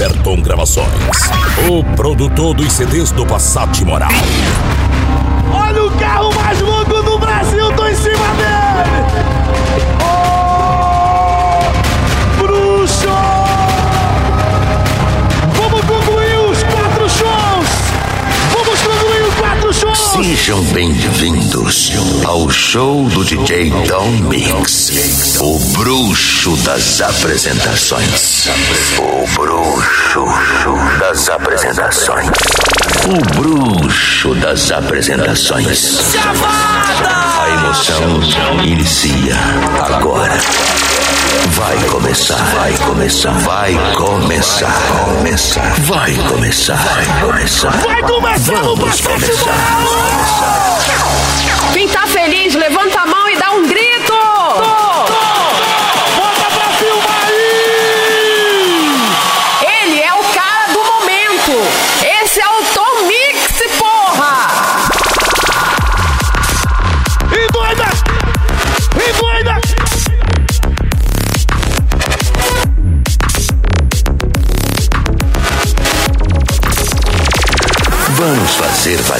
Everton Gravações. O produtor dos CDs do Passat Moral. Olha o carro mais louco do Brasil, tô em cima dele! Sejam bem-vindos ao show do DJ Dom Mix, o bruxo das apresentações. O bruxo das apresentações. O bruxo das apresentações. A emoção inicia agora. Vai começar, vai começar, vai começar, começar, vai começar, vai começar. Vai começar o Vamos Passat começar. Quem tá feliz, levanta a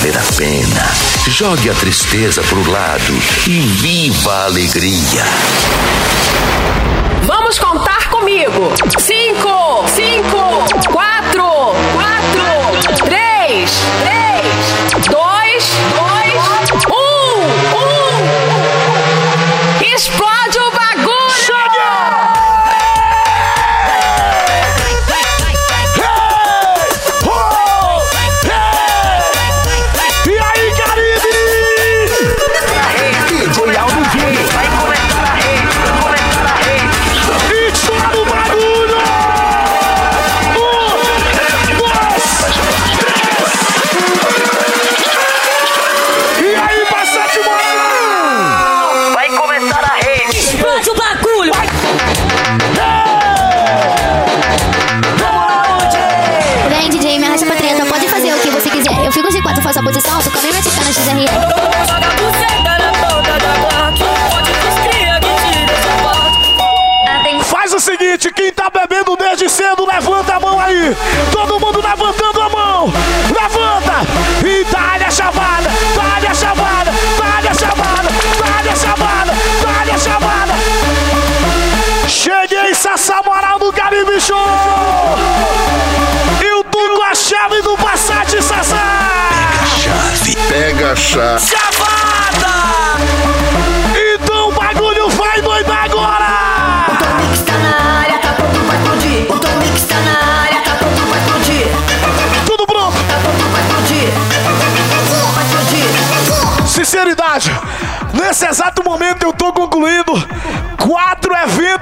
valer a pena. Jogue a tristeza pro lado e viva a alegria. Vamos contar comigo! Cinco, cinco, quatro, bebendo desde cedo, levanta a mão aí. Todo mundo levantando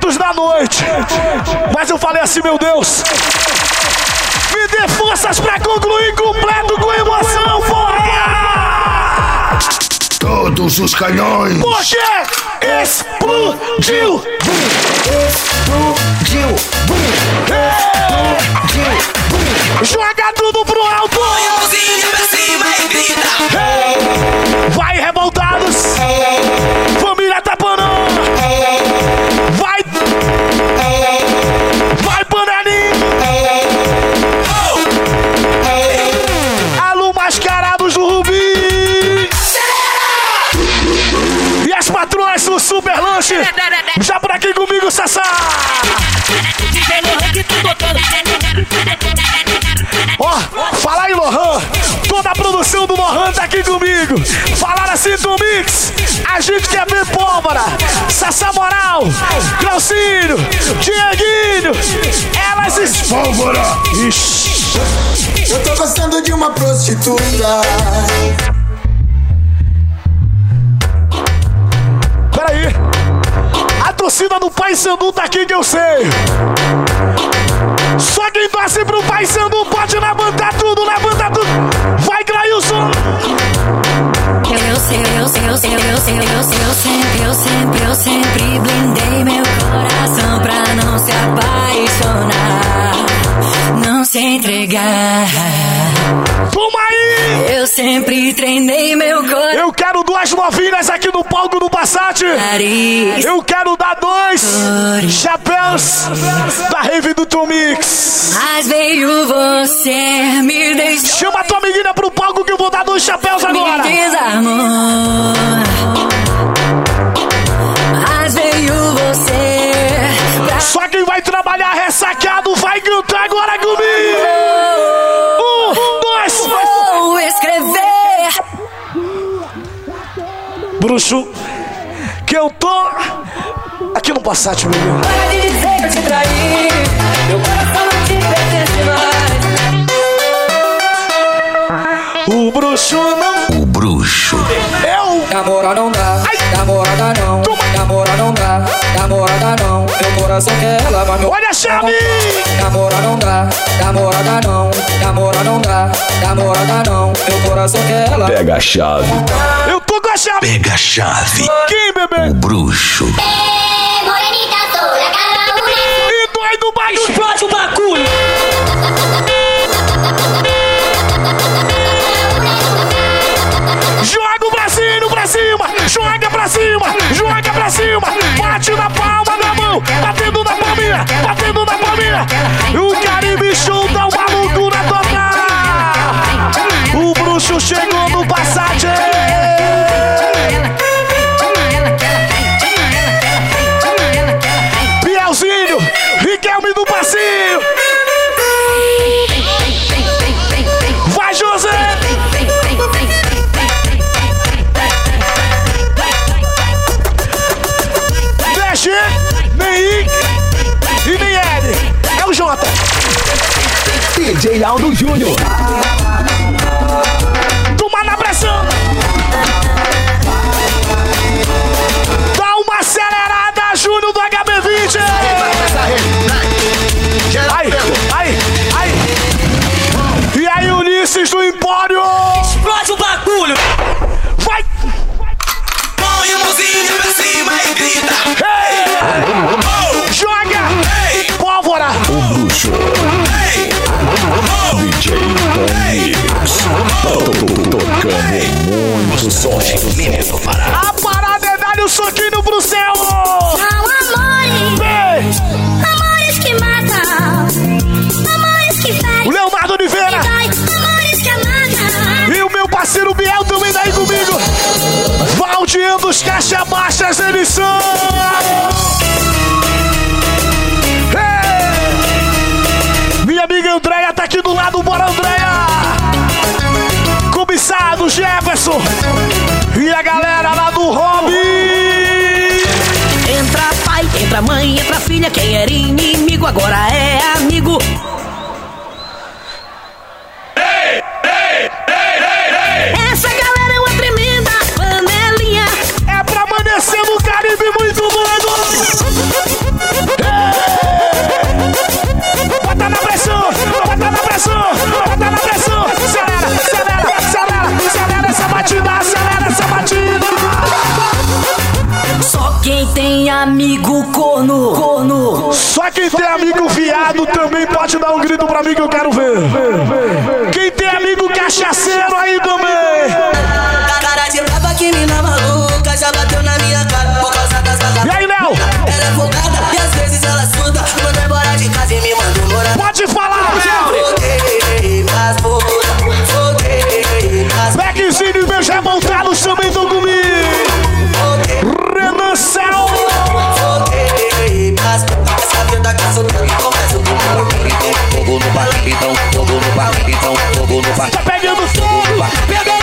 eventos da noite. Mas eu falei assim, meu Deus, me dê forças pra concluir completo com emoção, porra! Todos os canhões. Porque explodiu! Explodiu. Joga Já por aqui comigo, Sassá! Ó, fala aí, Lohan. Toda a produção do Lohan tá aqui comigo. Falaram assim do Mix. A gente quer ver pólvora. Sassá Moral, Glaucinho, Dieguinho. Elas es... Pólvora. Ixi. Eu tô gostando de uma prostituta. Peraí. Torcida do Pai Sandu tá aqui que eu sei. Só quem torce pro Pai Sandu pode levantar tudo, levanta tudo. Vai, Grailson. Eu sei, eu sei, eu sei, eu sei, eu sei, eu sempre, eu sempre, eu sempre blindei meu coração pra não se apaixonar, não se entregar. Toma! Eu sempre treinei meu coração. Eu quero duas novinhas aqui no palco do Passat. Eu quero dar dois chapéus da Rave do Tom Mix. Mas veio você me deixou. Chama tua menina pro palco que eu vou dar dois chapéus agora. Me desarmou. Mas veio você. pra Só quem vai trabalhar ressaqueado vai cantar Bruxo, que eu tô aqui no Passat, meu irmão. Para de dizer que eu te traí. Meu coração não te pertence mais. O bruxo não. O bruxo. Eu. Namora não dá, namorada não, namora não dá, namorada não. Meu coração quer ela, mas meu Olha a chave. namora não dá, namorada não, namora não dá, namorada não. Meu coração quer ela. Pega a chave. Eu chave. Pega a chave. Quem, O bebê? bruxo. Morenita sola, cada. E doido bagulho. Explode o bagulho. Joga o bracinho pra cima, joga pra cima, joga pra cima, bate na palma da mão, batendo na palminha, batendo na palminha. DJ Aldo Júnior. Tocando muito som. A parada é dar o soquinho pro céu. São amores, Vem. amores que matam, amores que O ferem, Leonardo Oliveira. amores que amagam. E o meu parceiro Biel também tá aí comigo. Valdinho dos Caixa Baixas, eles são. Agora é tem amigo corno, corno. Só quem tem amigo viado também pode dar um grito pra mim que eu quero ver! Quem tem amigo cachaceiro aí também! Cara de que mina maluca já bateu na minha Barquitão, fogo no barquitão, fogo no Tá barquitão. pegando fogo! Pegando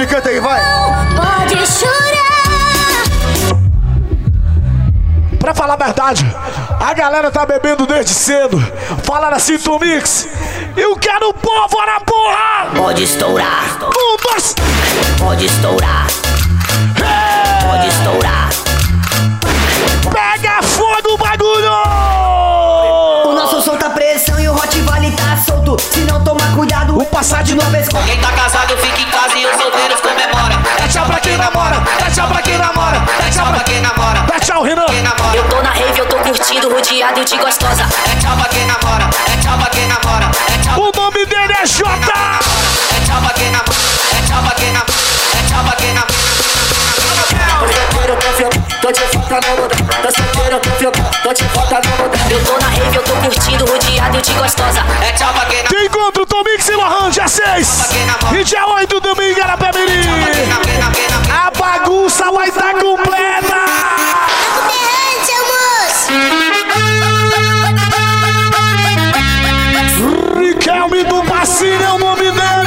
Sabe canta aí, vai. Pode chorar. Pra falar a verdade, a galera tá bebendo desde cedo. Falaram assim, Tomix. Eu quero pólvora, porra! Pode estourar, Um, dois. pode estourar, pode estourar. Pega fogo cuidado, Vou passar de novo. vez com Quem tá casado fica em casa e os solteiros comemora. Dá tchau pra quem namora, dá tchau pra quem namora, Dá tchau pra quem namora. dá tchau, Renan. Eu tô na rave, eu tô curtindo, rodeado de gostosa. É tchau pra quem namora. É tchau pra quem namora. É tchau. O nome dele é Jota. É tchau pra quem namora. É tchau pra quem namora. É tchau pra quem namora. Tô te focando no Tô solteiro, tô filmando, tô no Eu tô na rave, eu tô curtindo, rodeado de gostosa. É tchau pra quem namora. Tem encontro Tomix e Lohan, dia 6. E dia 8 domingo, Arapemirim. A bagunça vai estar completa. Riquelme do Passinho é o nome dele.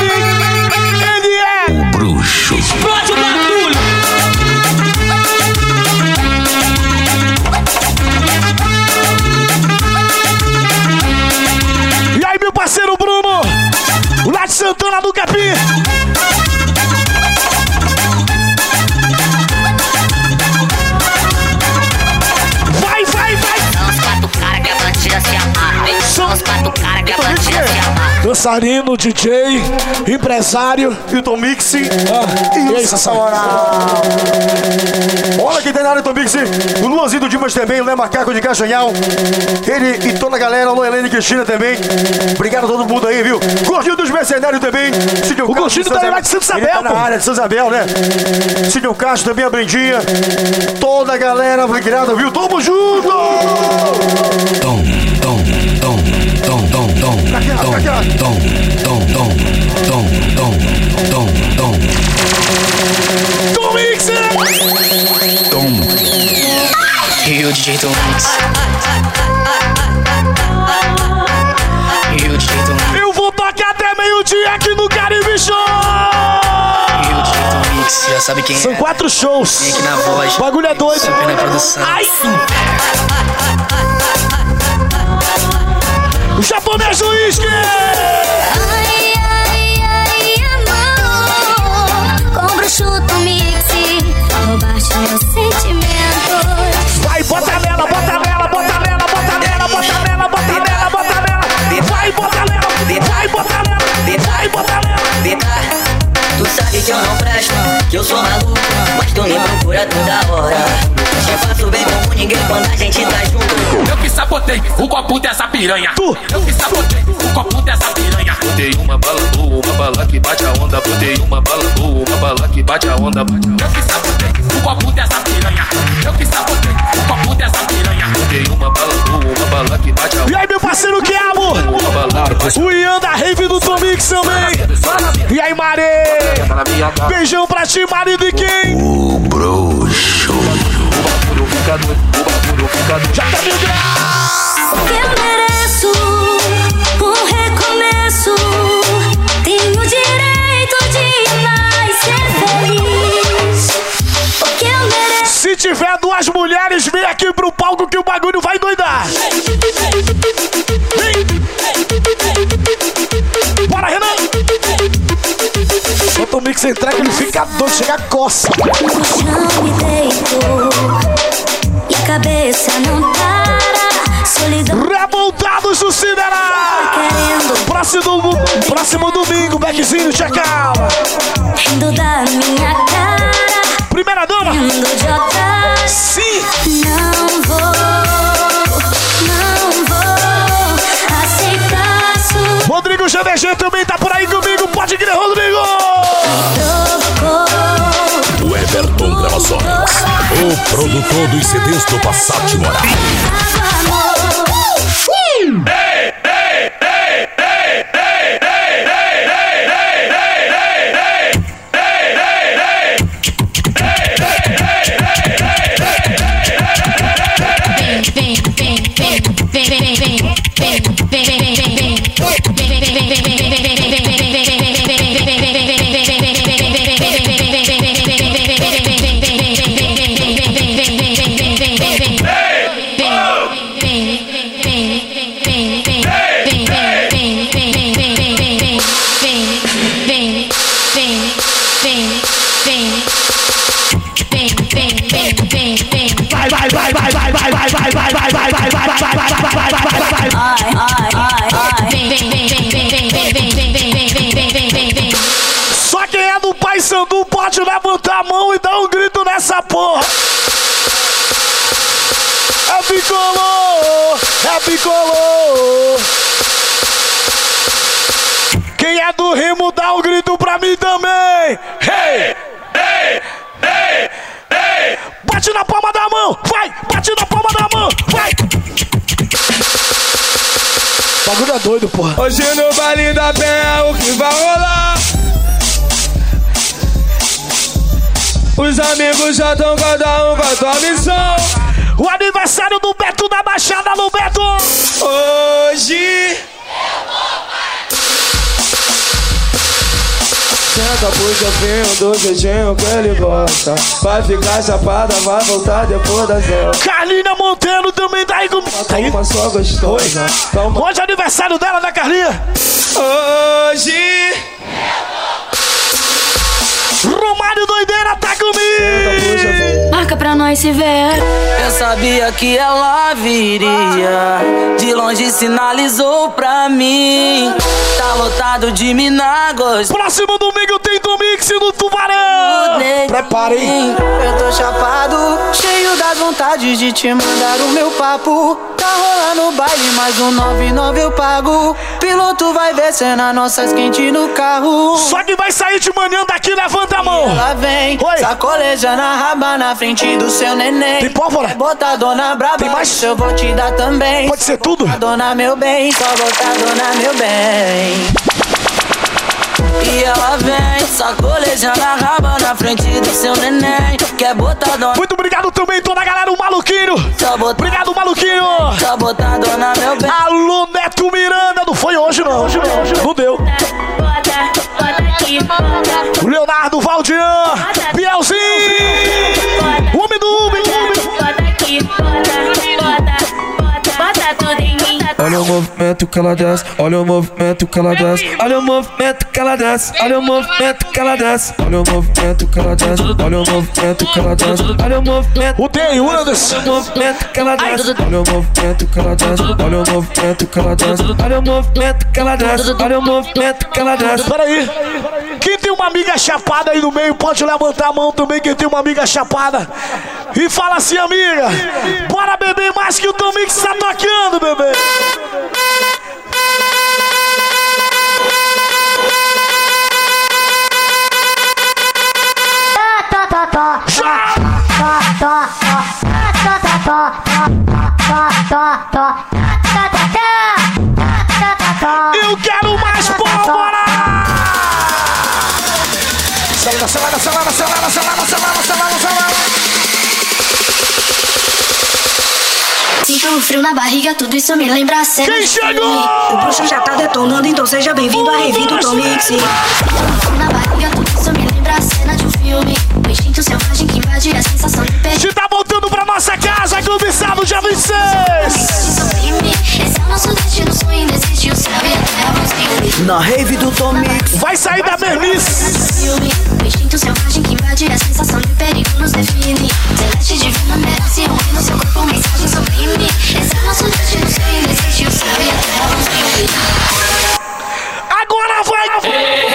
Santana do Capim. Dançarino, DJ, empresário. E o Tom Mix. Ah, e aí, Sassá? Olha quem tem na área do Tom Mix. O Luanzinho do Dimas também, o Léo Macaco de Castanhal. Ele e toda a galera, o Helene e Cristina também. Obrigado a todo mundo aí, viu? Gordinho dos Mercenários também. Sidney O Gordinho também vai de Santa Isabel, tá na área de Santa Isabel, né? Sidney Castro também, a Brendinha. Toda a galera, obrigado, viu? Tamo junto! Tom, tom, Eu vou tocar até meio-dia aqui no Caribe Show! Já sabe quem São é. quatro shows. Vem aqui na voz. O bagulho é doido. Super na produção. Ai! Japonês uísque! Ai, ai, ai, amor. Com bruxuto mix. Roubaste meus sentimentos. Vai, bota nela, bota nela, bota nela, bota nela, bota nela, bota nela, bota nela! Vai, bota nela, vai, bota nela, vai, bota nela! Tu sabe que eu não presto, eu sou maluco, mas tu me procura toda hora. Te faço bem como ninguém quando a gente tá junto. Eu que sabotei o copo dessa piranha. Tu. Eu que sabotei o copo dessa piranha. Botei uma bala boa, uma bala que bate a onda. Botei uma bala boa, uma bala que bate a onda. Eu que sabotei o copo dessa piranha. Eu que sabotei o copo dessa piranha. Botei uma bala boa, uma bala que bate a E onda. aí, meu parceiro que bate O Ian da Rave do Tomix também! E aí, minha cara. Beijão pra ti, marido e quem? O bruxo. O bagulho fica doido, o bagulho fica doido. Já tá graus! Eu mereço um recomeço. Tenho direito de mais ser feliz. Porque eu mereço. Se tiver duas mulheres, vem aqui pro palco que o bagulho vai doidar! Vem! Quando o mix entrar, que ele fica doido, chega a coça. No chão me deito. E a cabeça não para. Solidão Revoltados do querendo. Próximo, próximo domingo, backzinho, check-out! Rindo da minha cara. Primeira dama! Rindo de otário. Sim! Não vou, não vou aceitar Rodrigo GDG também tá por aí comigo, pode crer, Rodrigo! O Everton Gravações. O produtor dos CDs do Passat Moral. Porra. Hoje no baile da penha o que vai rolar? Os amigos já estão cada um com a tua missão. O aniversário do Beto da Baixada, no Beto. Hoje. Senta pro chapinho do jeitinho que ele gosta. Vai ficar chapada, vai voltar depois da zero. Carlinha Monteiro também tá aí com. Tá aí? Uma só gostosa. Toma. Hoje é aniversário dela, da Carlinha. Hoje. Romário Doideira pra nós se ver. Eu sabia que ela viria. De longe sinalizou pra mim. Tá lotado de minagos. Próximo domingo tem Domix no Tubarão. Prepare, hein? Eu tô chapado, cheio das vontades de te mandar o meu papo. Tá rolando baile, mais um 99 eu pago. Piloto vai ver cena nossas quente no carro. Só que vai sair de manhã daqui, levanta a mão. Ela vem, Oi. sacolejando a raba na frente do seu neném. Tem pólvora? Quer botar dona braba, Tem mais? eu vou te dar também. Pode ser tudo? Botar dona meu bem, só botar dona meu bem. E ela vem, sacolejando a raba na frente do seu neném. Quer botar dona. Muito obrigado também, toda a galera, o maluquinho. Botar, Obrigado, maluquinho. só botar dona meu bem. Alô, Neto Miranda. Não foi hoje, não. Hoje não, hoje não. Não deu. Bota, bota aqui, bota. O Leonardo Valdian. Bielzinho. Movimento que ela desce, olha o movimento que ela desce, olha o movimento que ela desce, olha o movimento que ela desce, olha o movimento que ela desce, olha o movimento que ela desce, olha o movimento, O tem, o Anderson. olha o movimento que ela desce, olha o movimento que ela desce, olha o movimento que ela desce, olha o movimento que ela desce, olha o movimento que ela desce. Peraí. Quem tem uma amiga chapada aí no meio, pode levantar a mão também. Quem tem uma amiga chapada. E fala assim, amiga. Bora beber mais que o Tom Mix tá tocando, bebê. Eu quero mais pólvora! Acelera, acelera, acelera, acelera, acelera, acelera, acelera, acelera. Sinto um frio na barriga, tudo isso me lembra a cena Quem chegou? O bruxo já tá detonando, então seja bem-vindo à revista do Tom Mix. Sinto um frio na barriga, tudo isso me lembra a cena de um filme. O instinto selvagem invade a sensação de perigo. Se tá voltando pra nossa casa, Clube Sábado, dia 26. Esse é o nosso destino, sonho e. Na rave do Tom Mix. Vai sair da. Filme, o instinto selvagem que invade a sensação de perigo nos define. Celeste divino merece um hino, seu corpo mensagem sublime. Esse é o nosso destino, sonho desiste o céu e a terra vão se unir. Agora vai.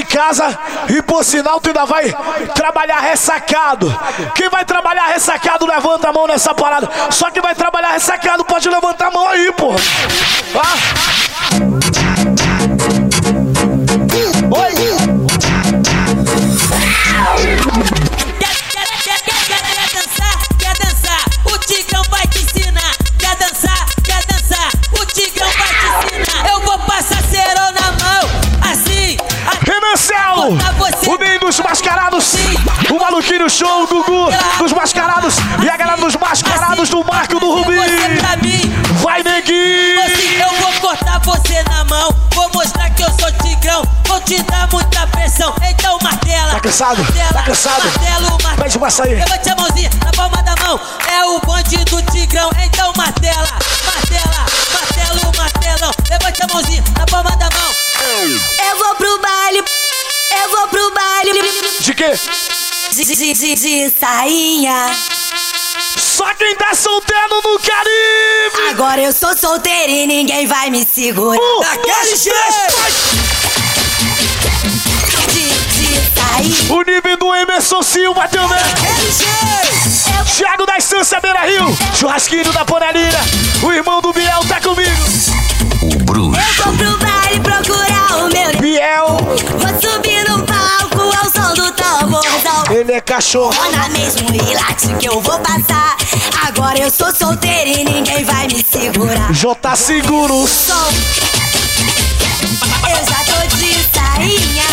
Em casa e por sinal tu ainda vai trabalhar ressacado. Quem vai trabalhar ressacado, levanta a mão nessa parada. Só que vai trabalhar ressacado, pode levantar a mão aí, porra. Ah. Cansado? Tá cansado? Martelo, martelo. Pede uma açaí. Levante a mãozinha na palma da mão. É o bonde do tigrão, então martela, martela, martelo, martelão. Levante a mãozinha na palma da mão. Eu vou pro baile, eu vou pro baile. De quê? De, de, de, de sainha. Só quem tá solteiro no Caribe. Agora eu sou solteira e ninguém vai me segurar. Um, Daquele dois, sainha. O nível do Emerson Silva também. Jeito. Thiago da Estância Beira Rio. Churrasquinho da Panelina. O irmão do Biel tá comigo. O bruxo. Eu vou pro baile procurar o meu. Biel. Vou subir no palco ao som do tamborzão. Ele é cachorro. Ona mesmo e late que eu vou passar. Agora eu sou solteira e ninguém vai me segurar. J tá seguro. Som. Eu já tô de sainha.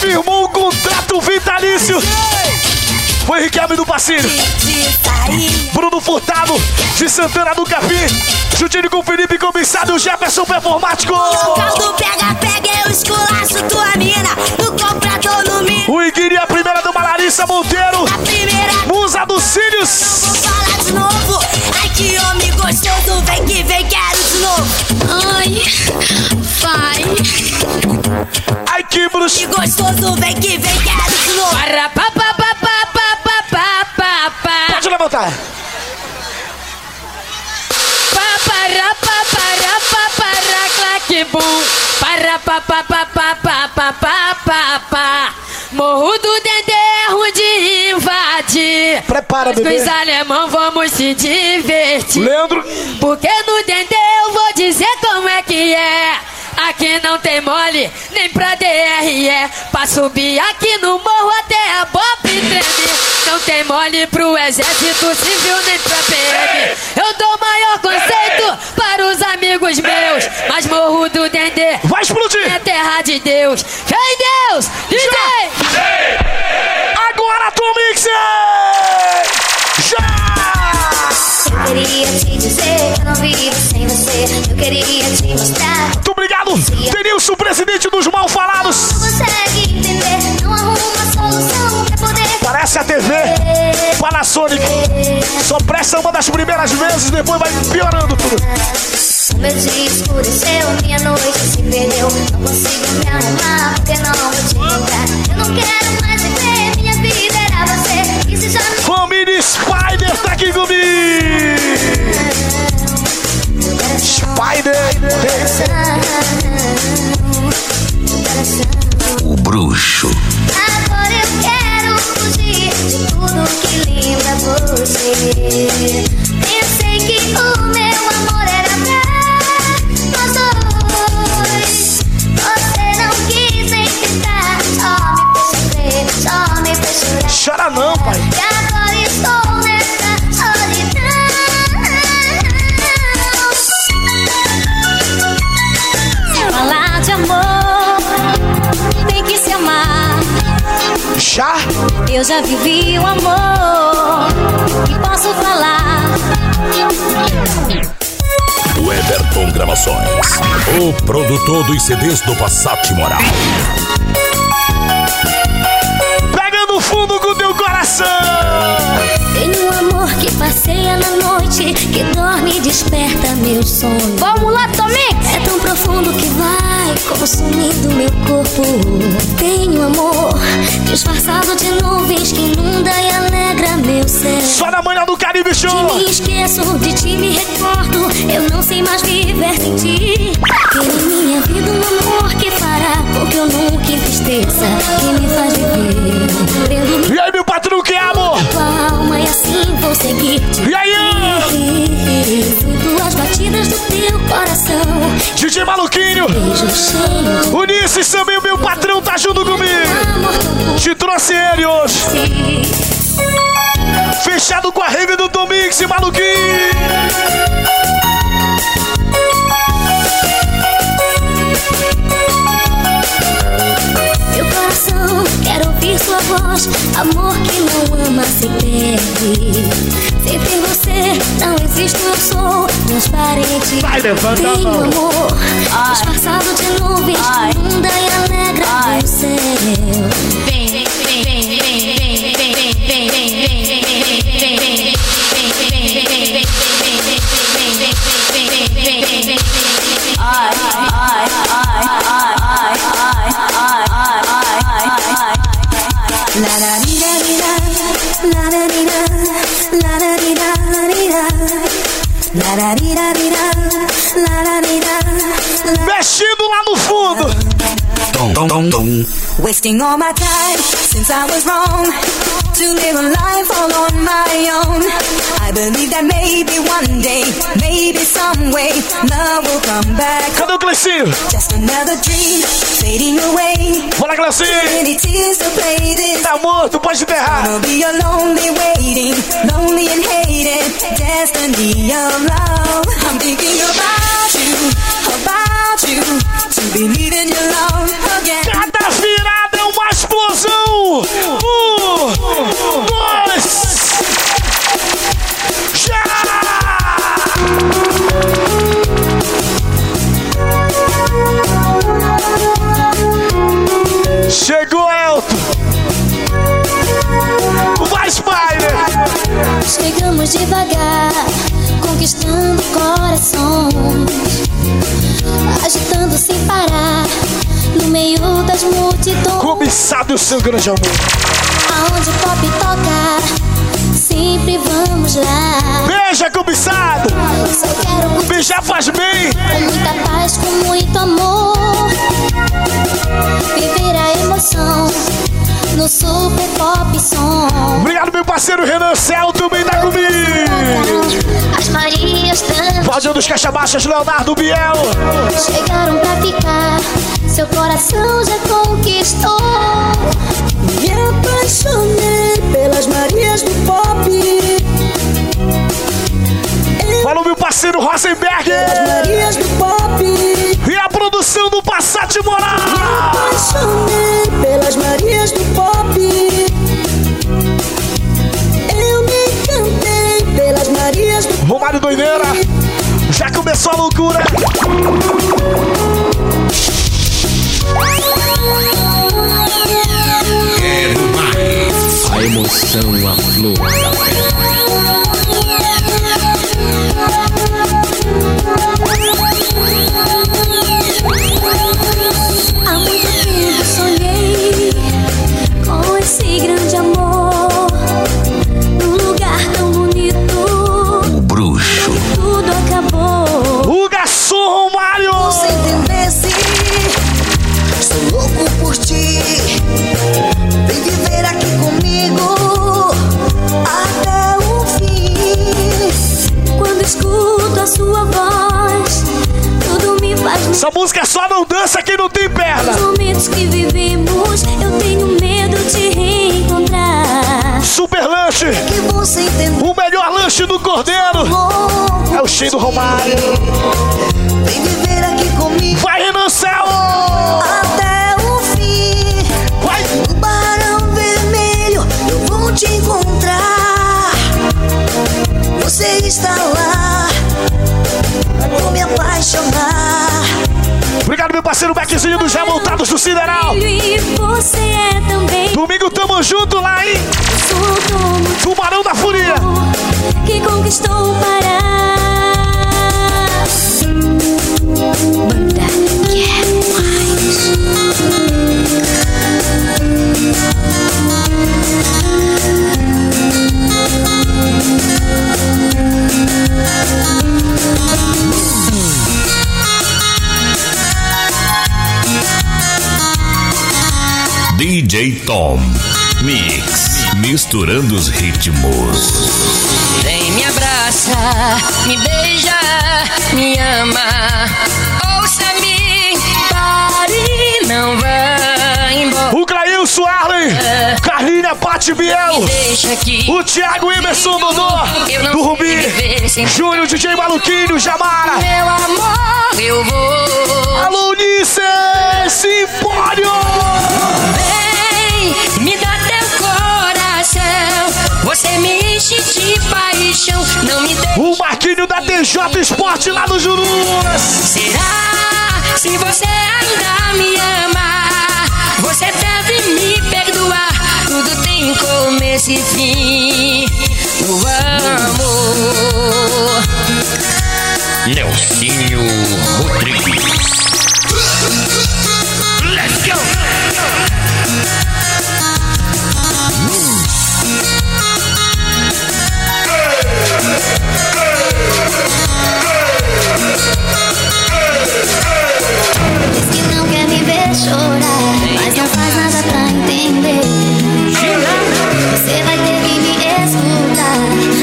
Firmou o contrato vitalício foi Riquelme do Passinho. Bruno Furtado, de Santana do Capim. Juntinho com Felipe Comissário e o Jefferson Performático. Caldo pega, pega, eu esculacho Que gostoso. Vem que vem, quero de novo. Para pa pa pa pa pa pa pa pa pa. Pode levantar. Pa para pa para pa para claque bum. Para pa pa pa pa pa pa pa pa pa. Morro do Dendê é ruim de invadir. Prepara, Mas com bebê. os alemão vamos se divertir. Leandro. Porque no Dendê eu vou dizer como é que é. Aqui não tem mole, nem pra DRE. Pra subir aqui no morro até a Bob tremer. Não tem mole pro exército civil, nem pra PM. Eu dou maior conceito para os amigos meus. Mas morro do Dendê Vai explodir. é terra de Deus. Fé em Deus, DJ! Agora, Tom Mixer. Queria te dizer que eu não vivo sem você. Eu queria te mostrar. Muito obrigado. Denilson, presidente dos mal falados. Consegue entender? Não arruma solução pra poder. Parece a TV Panasonic. Só presta uma das primeiras vezes, depois vai piorando tudo. O meu dia escureceu, minha noite se perdeu. Não consigo me arrumar porque não vou te encontrar. Eu não quero mais viver, minha vida era você. E se já me Família Spider tá aqui comigo. Spider. O bruxo. Agora eu quero fugir de tudo que lembra você. Eu já vivi o amor e posso falar. O Everton Gravações. O produtor dos CDs do Passat Moral. Pegando fundo com teu coração. Tenho um amor passeia na noite, que dorme e desperta meus sonhos. Vamos lá, Tomix! É tão profundo que vai consumindo meu corpo. Tenho amor disfarçado de nuvens que inunda e alegra meu céu. Só na manhã do Caribe De Show. me esqueço, de ti me recordo. Eu não sei mais viver sem ti. Tem em minha vida um amor que fará com que eu nunca entristeça. Que me faz viver. E aí, meu patrão, que é amor? E assim vou seguir. E aí, Sinto as batidas do teu coração. DJ Maluquinho. Ulisses também, o meu patrão, tá junto comigo. Te trouxe ele hoje. Fechado com a rave do Tom Mix, Maluquinho. Quero ouvir sua voz, amor que não ama se perde. Sem ter você, não existe, eu sou transparente. Vai. Tenho amor, Ai. disfarçado de nuvens, Ai. linda e alegra Ai. do céu. Vem, vem, vem. Mexido lá no fundo. Wasting all my time since I was wrong to live a life all on my own. I believe that maybe one day, maybe some way, love will come back. Cadê o Cleicinho? Just another dream fading away. Bora, Cleicinho. Many tears to play this. Tá morto, pode enterrar. Gonna be a lonely waiting, lonely and hated, destiny of love. I'm thinking about you, about you, to believe in your love Cobiçado o seu grande amor. Aonde o pop toca, sempre vamos lá. Beija, cobiçado. Só quero Beijar faz bem. com muita paz, com muito amor. Viver a emoção no super pop som. Obrigado, meu parceiro Renan Cel, também tá comigo. As Marias. Valdir dos Caixa Baixas, Leonardo Biel. Chegaram pra ficar, seu coração já conquistou. Me apaixonei pelas Marias do pop. Falou, meu parceiro Rosenberg. Marias do pop. E a produção do Passat Moral. Apaixonei pelas Marias Romário Doideira. Já começou a loucura. Quero mais. A emoção, a Essa música só não dança quem não tem perna. Os momentos que vivemos, eu tenho medo de reencontrar. Super lanche. Que você entendeu. O melhor lanche do Cordeiro. É o cheio do Romário. Vem viver aqui comigo Vai, Renan Cel. até o fim. Vai. No barão vermelho eu vou te encontrar. Você está lá, vou me apaixonar. Obrigado, meu parceiro Beckzinho dos Revoltados do Sideral. E você é também. Domingo tamo junto lá, hein? Tubarão da Fúria. que conquistou o Pará. Banda quer mais. DJ Tom. Mix. Misturando os ritmos. Vem me abraça, me beija, me ama. Ouça-me, pare, não vá embora. Grailson Arlen. Carlinha Pati Biel. Deixa. O Thiago Emerson Dodô. Do Rubi. Júnior DJ Maluquinho. Jamara. Meu amor, eu vou. Alô, Unice Simpório. Vem, me dá teu coração. Você me enche de paixão, não me deixe. O Marquinho da DJ Esporte lá no Jurunas. Será se você ainda me ama? Você me perdoar. Tudo tem começo e fim. O amor. Nelsinho Rodrigues. Let's go! Diz chorar, mas não faz nada pra entender. Você vai ter que me escutar.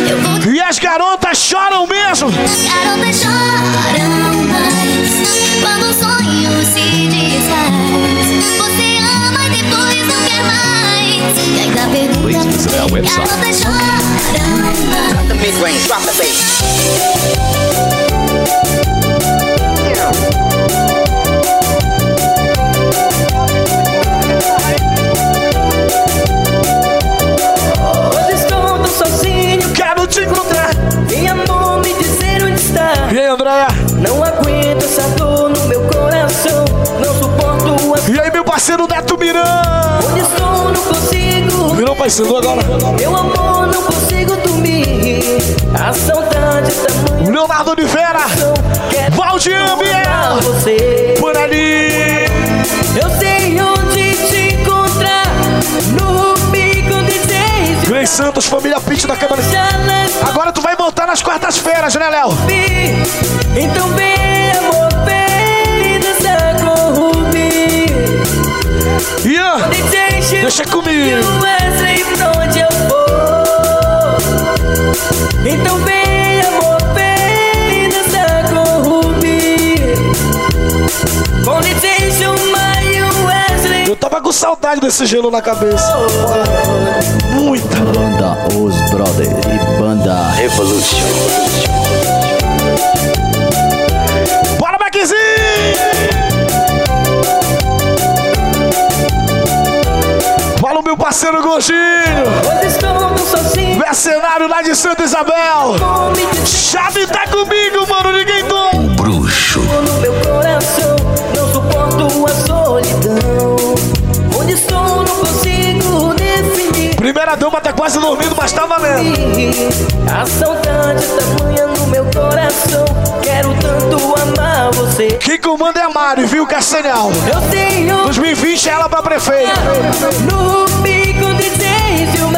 Eu vou E as garotas choram mesmo. Garotas choram mais quando o sonho se desfaz. Você ama e depois não quer mais. E ainda pergunta por quê. Garotas choram drop the bass. Parceiro agora. Meu amor, não consigo dormir. A saudade tamanha. Leonardo Oliveira. Valdir Biel. Você. Por ali. Eu sei onde te encontrar. No bico de seis. Grey Santos, família Pitch da Câmara. Agora tu vai voltar nas quartas-feiras, né, Léo? Então vem Ian, deixa comigo. Onde eu. Então vem, amor, vem dançar com o Rubi. Com licença, o Maio Wesley. Eu tava com saudade desse gelo na cabeça. Muita. Banda Os Brothers e Banda Revolution. Parceiro Gordinho! Mercenário lá de Santa Isabel! Chave tá comigo, mano, ninguém toma! Bruxo. no meu coração. Não suporto a solidão. Onde estou, não consigo definir. Primeira dama tá quase dormindo, mas tá valendo! A saudade é tamanha no meu coração. Quero tanto amar você. Quem comanda é a Mari, viu, Castanhal? Eu tenho 2020 ela pra prefeito. no bico de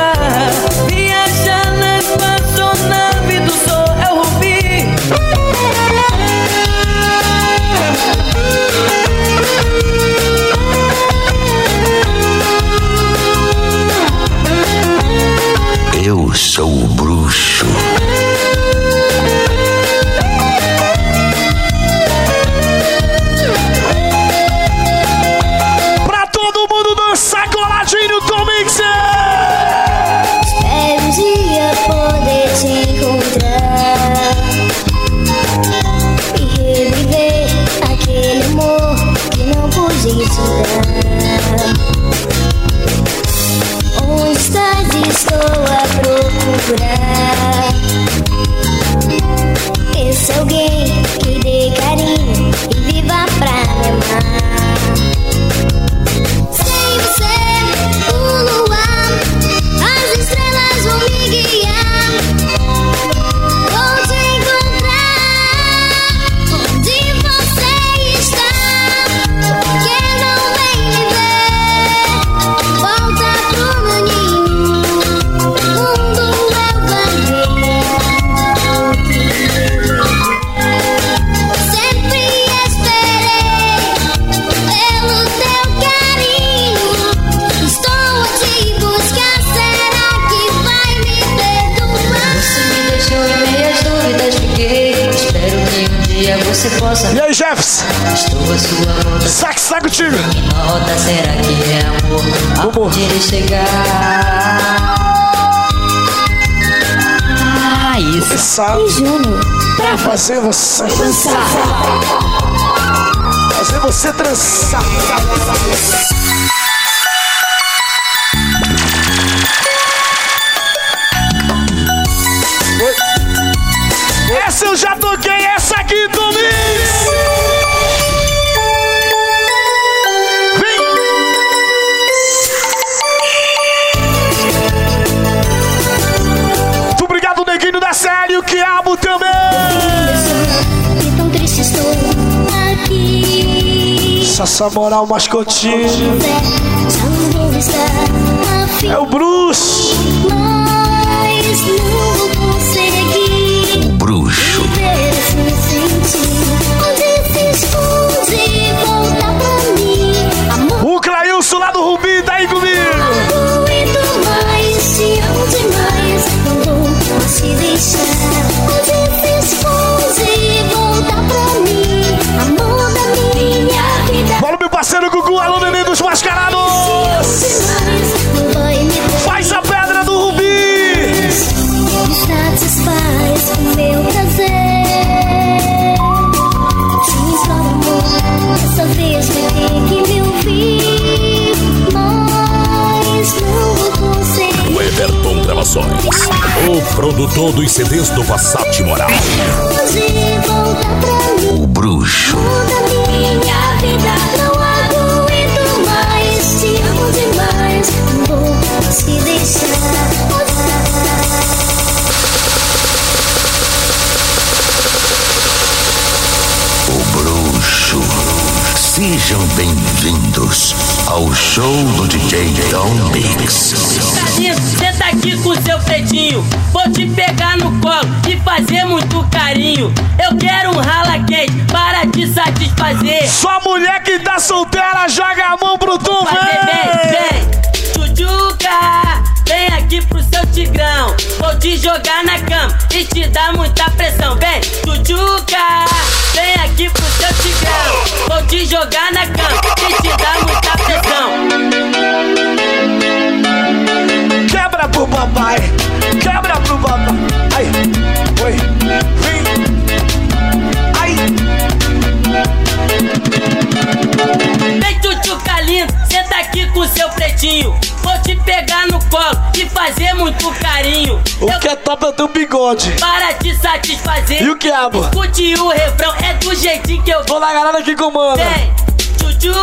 fazer você dançar. Fazer você trançar. Essa moral mascotinho. É o Bruce. Gravações. O produtor dos CDs do Passat Moral. Hoje volta pra mim. O Bruxo. Minha vida não aguento mais. Te amo demais. Não vou te deixar. O Bruxo. Sejam bem-vindos ao show do DJ Tom Mix. Tadinho, senta seu pretinho. Vou te pegar no colo e fazer muito carinho. Eu quero um rala quente para te satisfazer. Só mulher que tá solteira, joga a mão pro Tom, Fazer bem, vem. Chuchuca, vem aqui pro seu tigrão. Vou te jogar na cama e te dar muita pressão. Vem, Chuchuca, vem aqui pro seu tigrão. Vou te jogar na cama e te dar muita pressão. Quebra pro papai, quebra pro papai. Ai, oi, vem. Ai, Vem, Chuchuca lindo, senta aqui com seu pretinho. Vou te pegar no colo e fazer muito carinho. o que é top é o teu bigode. Para te satisfazer. E o quiabo? Curte o refrão, é do jeitinho que eu Vou na galera que comanda. Vem,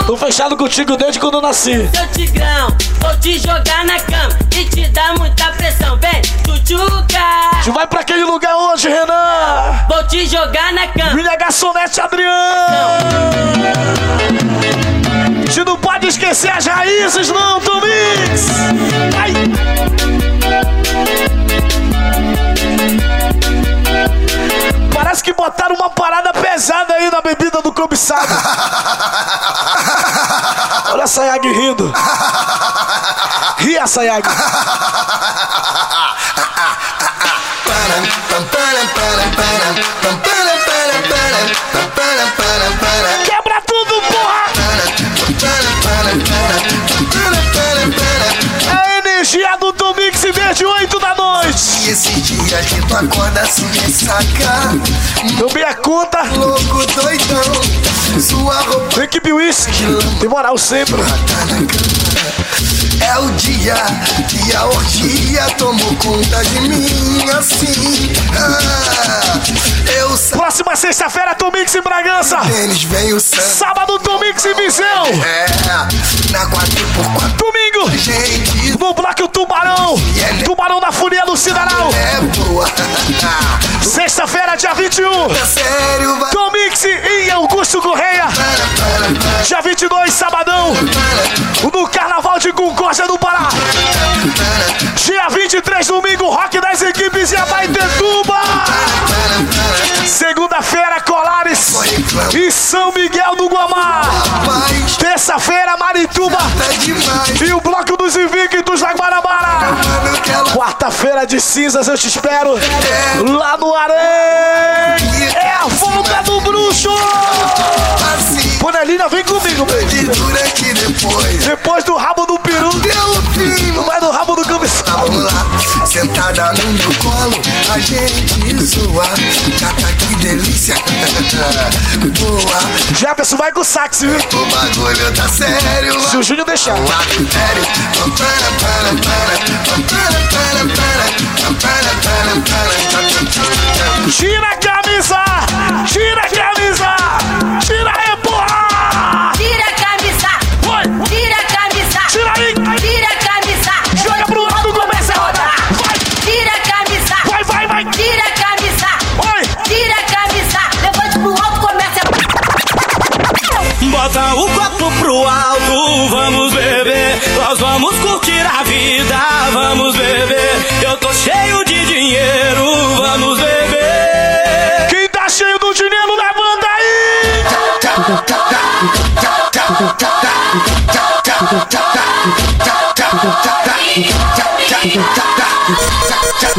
Tô fechado contigo desde quando nasci. seu tigrão. Vou te jogar na cama e te dar muita pressão. Vem, Chuchuca. Tu vai pra aquele lugar hoje, Renan? Vou te jogar na cama. Minha garçonete Adriano. Tu não pode esquecer as raízes, não, Tomix. Ai. Parece que botaram uma parada pesada aí na bebida do cobiçado. Olha a Sayag rindo. Ria, Sayag. Quebra tudo, porra! É a energia do Tomix desde 8 da noite. E esse dia que tu acorda se ressaca Tomei a conta. Louco, doidão Sua roupa Equipe Whisky. Tem moral sempre. é o dia Que a orgia tomou conta de mim Assim ah, Eu sei Próxima sexta-feira, Tomix em Bragança. Eles vem o Sábado, Tomix em Viseu. É, na 4x4 Domingo, Gente, no Bloco Tubarão. Tubarão da Fúria do Cidaral. boa Sexta-feira, dia 21. Sério, vai Tomix em Augusto Correia. Dia 22, sabadão. No Carnaval de Concórdia do Pará. Dia 23, domingo, Rock das Equipes em Abaetetuba. Segunda-feira, Colares e São Miguel do Guamá. Terça-feira, Marituba e o Bloco dos Invictos da Guarabara. Quarta-feira de cinzas, eu te espero lá no Arém. É a folga do bruxo. Panelinha, vem comigo, depois do rabo do peru, vai do rabo do lá, sentada no meu colo, a gente zoa. Cata que delícia. Boa, Jefferson vai com o sax, viu? o bagulho tá sério. Se o Júnior deixar. Sério. Tira a camisa! Tira a camisa! Tira a porra! Tira a camisa! Vai! Tira a camisa! Tira aí! Tira a camisa! Joga pro lado, começa a rodar! Vai! Tira a camisa! Vai, vai, vai! Tira a camisa! Vai! Tira a camisa! Levante pro alto, começa a... Bota o copo pro alto, vamos beber, nós vamos vamos beber. Eu tô cheio de dinheiro, vamos beber. Quem tá cheio do dinheiro, levanta aí!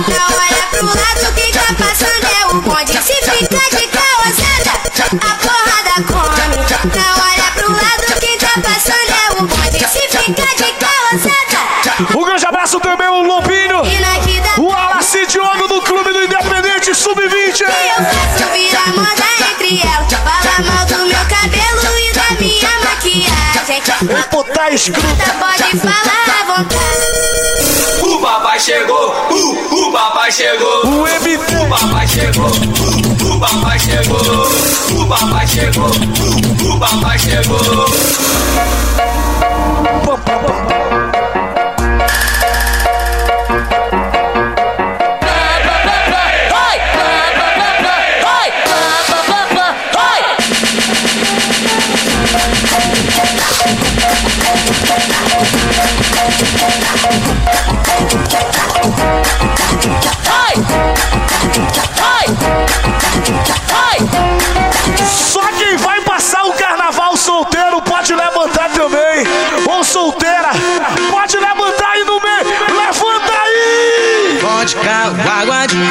Não olha pro lado, quem tá passando é o bonde. Se fica de calçada, a porrada come. Não olha pro lado, quem tá passando é o bonde. Se fica de calçada, abraço também, o Lobinho. O Wallace Diogo do Clube do Independente Sub-20. eu faço virar moda entre elas. Fala mal do meu cabelo e da minha maquiagem. Ei, pô, tá escrito. Pode falar à vontade. O papai chegou, o, o papai chegou. O MT. O papai chegou, o, o papai chegou. O papai chegou, o, o papai chegou. Só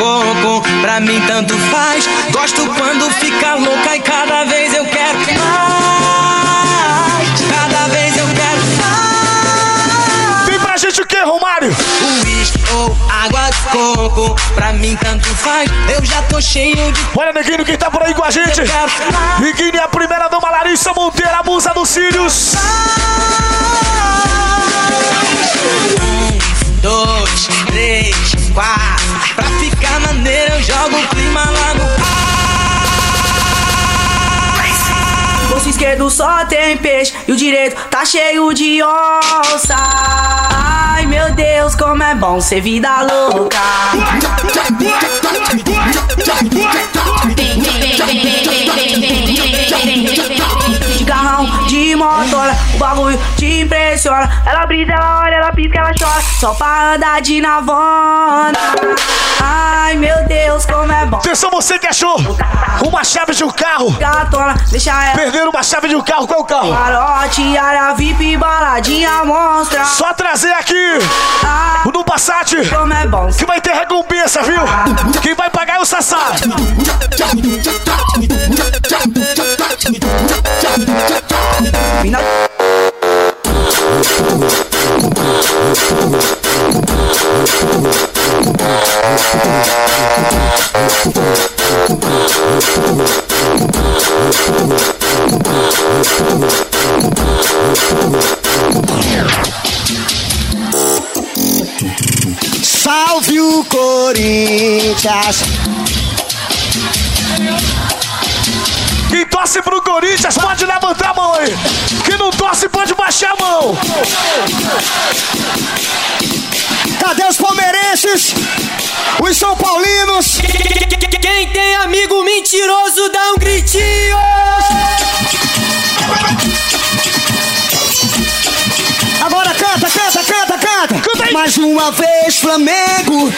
coco, pra mim tanto faz. Gosto quando fica louca e cada vez eu quero mais. Cada vez eu quero mais. Vem pra gente o que, Romário? Uísque ou água de coco, pra mim tanto faz. Eu já tô cheio de. Olha, Neguinho, quem tá por aí com a gente? Neguinho é a primeira dama Larissa Monteira, a musa dos cílios. Um, dois, três, quatro. Pra ficar maneiro, eu jogo o clima lá no Bolso esquerdo só tem peixe e o direito tá cheio de onça. Ai meu Deus, como é bom ser vida louca. De carrão, de motora, o bagulho te impressiona. Ela brisa, ela olha, ela pisca, ela chora. Só pra andar de navona. Ai meu Deus, como é bom. Atenção, você que achou uma chave de um carro. Gatona, deixa ela. Perderam uma chave de um carro, qual é o carro? Parote, área VIP, baladinha monstra. Só trazer aqui no Passat Como é bom. que vai ter recompensa, viu? Quem vai pagar é o Sassá. Salve o Corinthians. Quem torce pro Corinthians pode levantar a mão aí. Quem não torce pode baixar a mão. Cadê os palmeirenses? Os São Paulinos? Quem tem amigo mentiroso dá um gritinho. Agora canta, canta, canta, canta. Mais uma vez, Flamengo.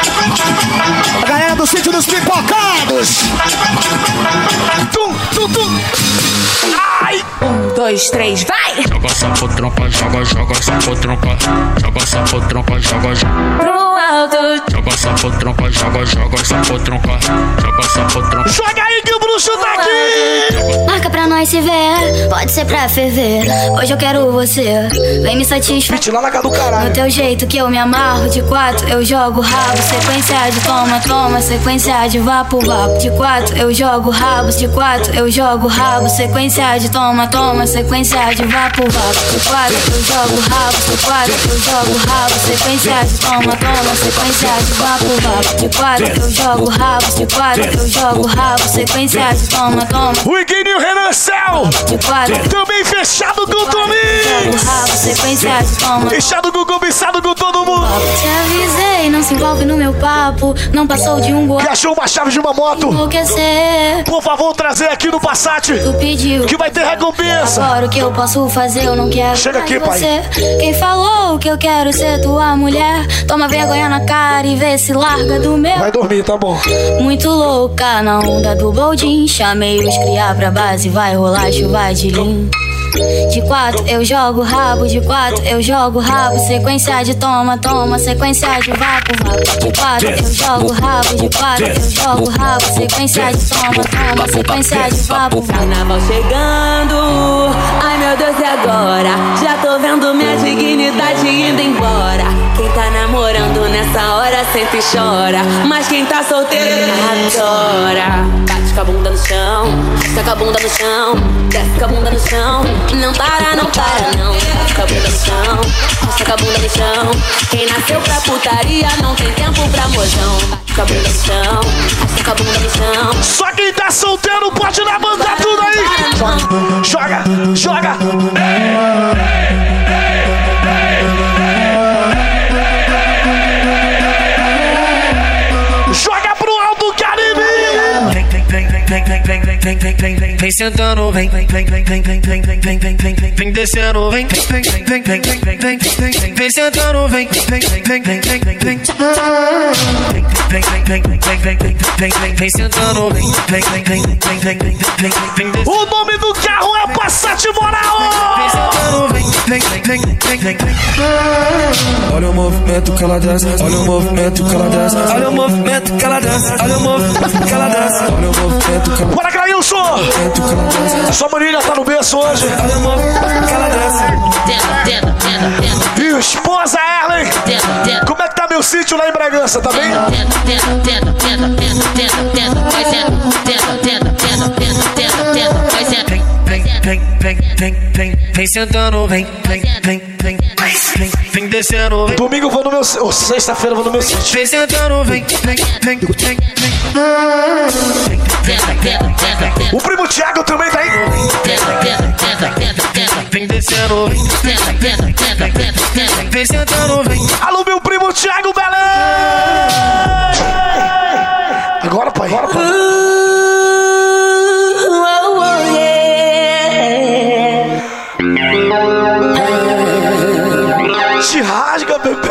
A galera do sítio dos pipocados. Tum, tum, tum. Ai! Um, dois, três, vai! Joga essa potranca, joga, joga essa potranca. Joga essa potranca, joga, joga. Pro alto! Joga essa potranca, joga, joga essa potranca. Joga essa potranca. Joga aí que o bruxo aqui! Marca pra nós se ver, pode ser pra ferver. Hoje eu quero você, vem me satisfazer. lá na casa do No caralho. teu jeito que eu me amarro, de quatro eu jogo rabo. Sequência de toma, toma, sequência de vapo, vapo. De quatro eu jogo rabos, de quatro eu jogo rabo. Sequência de toma, toma, sequência de vapo, vapo. De quatro eu jogo rabos, de quatro eu jogo rabo. Sequência de toma, toma, sequência de vapo, vapo. De quatro eu jogo rabos, de quatro eu jogo rabo. Sequência de toma, toma. O Iguinho Renan Céu. Também fechado com o toma. Fechado com o cobiçado com todo mundo. Te avisei, não se envolve no meu papo. Não passou de um. Que achou uma chave de uma moto. Enlouquecer. Por favor, trazer aqui no Passat. Tu pediu. Que vai ter recompensa. Agora o que eu posso fazer, eu não quero. Chega aqui, pai. você. Quem falou que eu quero ser tua mulher? Toma vergonha na cara e vê se larga do meu. Vai dormir, tá bom. Muito louca na onda do boldin. Chamei os criar pra base, vai rolar chuva de lim. De quatro eu jogo rabo, de quatro eu jogo rabo. Sequência de toma, toma, sequência de vapo, vapo. De quatro eu jogo rabo, de quatro eu jogo rabo. Sequência de toma, toma, sequência de vapo. Carnaval chegando, ai meu Deus, e agora? Já tô vendo minha dignidade indo embora. Quem tá namorando nessa hora senta e chora. Mas quem tá solteiro adora. Bate com a bunda no chão, desce com a bunda no chão, desce com a bunda no chão. Não para, não para, não. Bate com a bunda no chão, desce com a bunda no chão. Quem nasceu pra putaria não tem tempo pra mojão. Bate com a bunda no chão, desce com a bunda no chão. Só quem tá solteiro pode dar mandar tudo aí. Joga. Vem, vem, vem, vem, vem, sentando, vem, vem, vem, vem, vem, vem, vem, vem, vem, vem, vem, vem, descendo, vem, vem, vem, vem, vem, vem, vem, vem, vem, vem, sentando, vem, vem, vem, vem, vem, vem, vem, vem, vem, vem, vem, vem, vem, vem, vem, vem, sentando, vem, vem, vem, vem, vem, vem, vem, vem, vem, vem, do carro é o Passat Moral! Olha o movimento que ela dança, olha o movimento que ela dança, olha o movimento que ela dança, olha o movimento que ela dança, olha o movimento que ela dança. Bora, Clailson! Sua manilha tá no berço hoje. Olha o movimento que ela dança. Tenta, tenta, tenta, tenta. E esposa Erlen! Como é que tá meu sítio lá em Bragança, tá bem? Tenta, tenta, tenta, tenta, tenta, tenta, tenta, tenta, tenta, tenta, tenta, tenta, tenta, tenta, tenta. Vem, vem, vem, vem, vem, vem, vem sentando, vem, vem, vem, vem, vem, vem descendo, vem. Domingo vou no meu. Ou sexta-feira vou no meu sítio. Vem sentando, vem, vem, vem, vem, vem. O primo Thiago também tá aí. Vem descendo, vem, vem, vem, vem, vem, vem sentando, vem. Alô, meu primo Thiago Belém! Agora, pai. Agora, pai. Te rasga, bebê.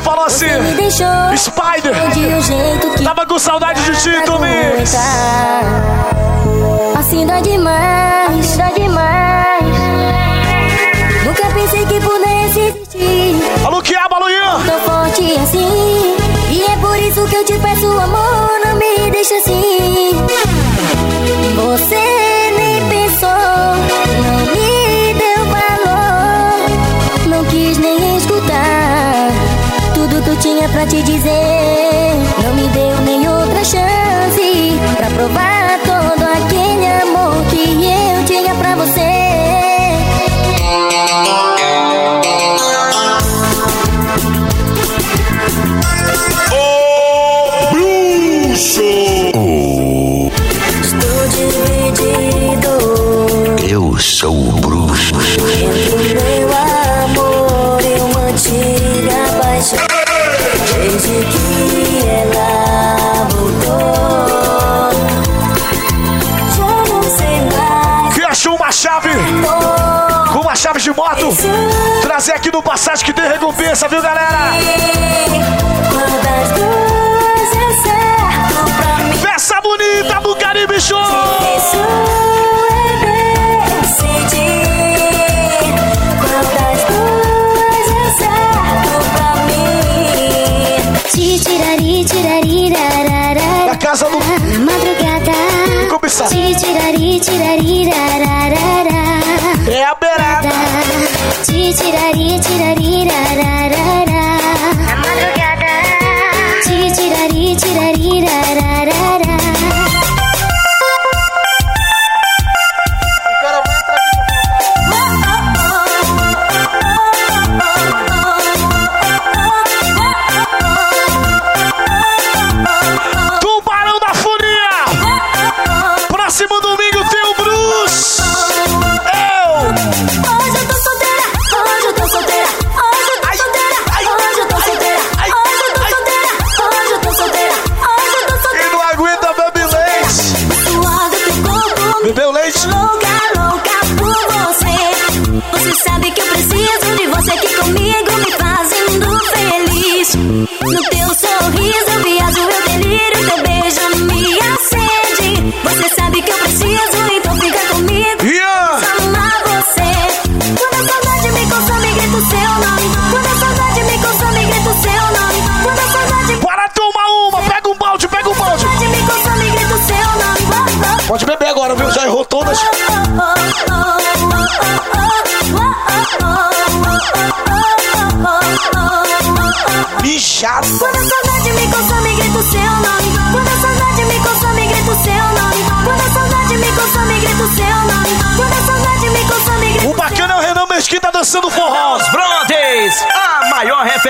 Scooby falou assim: me deixou Spider, tava com saudade de ti, Tomis. Assim dá demais, dá demais. Nunca pensei que pudesse moto. Trazer aqui no passagem que tem recompensa, viu, galera? Festa bonita do Caribe Show! Na casa do Madrugada. Começar. É chi chi ra ri ra ra ra ra.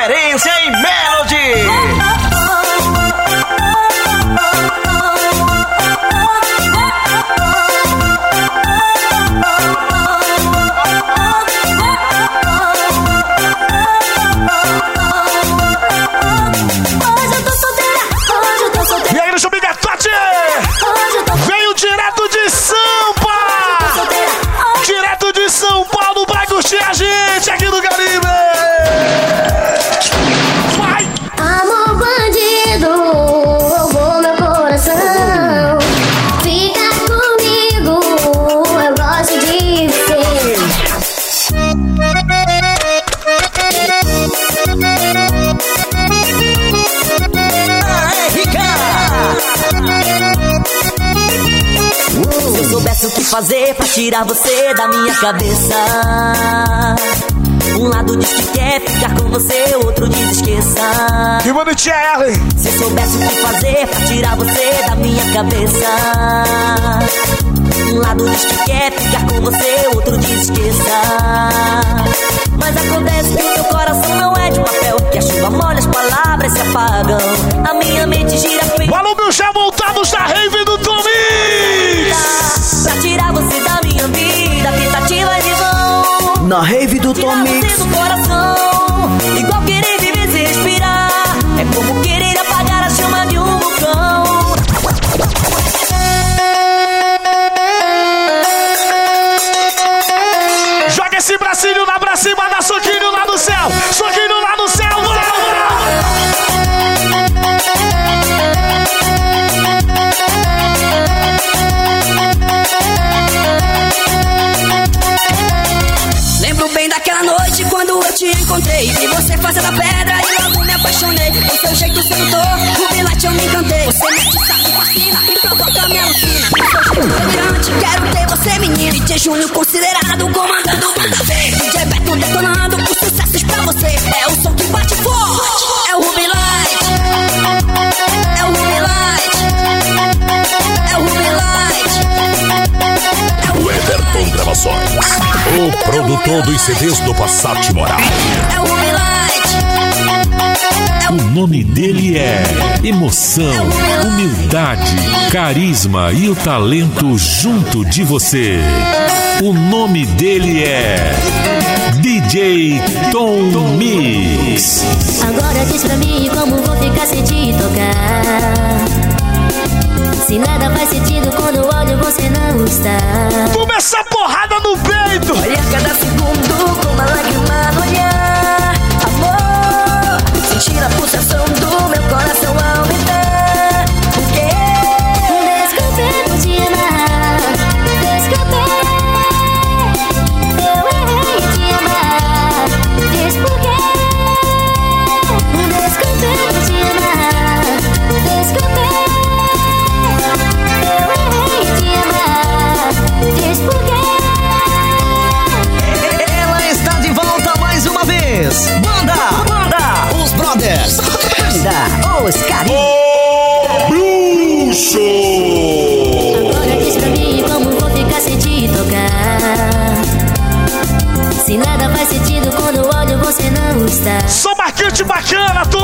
Referência em Melody. Fazer pra tirar você da minha cabeça. Um lado diz que quer ficar com você, outro diz esqueça. Que bonitinha é ela, hein? Se eu soubesse o que fazer pra tirar você da minha cabeça. Um lado diz que quer ficar com você, outro diz esqueça. Mas acontece que o teu coração não é de papel. Que a chuva molha, as palavras se apagam. A minha mente gira. Alô, meu já voltados da rave Na rave do Tom Mix. do coração, igual querer viver sem respirar. É como querer apagar a chama de um vulcão. Joga esse bracinho lá pra cima, dá soquinho lá no céu! Daquela noite quando eu te encontrei. Vi você fazendo a pedra e logo me apaixonei. Com seu jeito sedutor, o Bilate eu me encantei. Você mete saco, fascina e provoca minha alucina. Com seu jeito elegante, quero ter você, menino. DJ Júnior considerado o banda B. DJ Beto detonando os sucessos pra você. É o som que bate forte. Gravações. O produtor dos CDs do Passat Moral. É o Ruby Light. O nome dele é Emoção, Humildade, Carisma e o talento junto de você. O nome dele é DJ Tom Mix. Agora diz pra mim como vou ficar sem te tocar. Se nada faz sentido quando olho você não está. Porrada no peito! Olha cada segundo Sou marcante bacana, Tomix!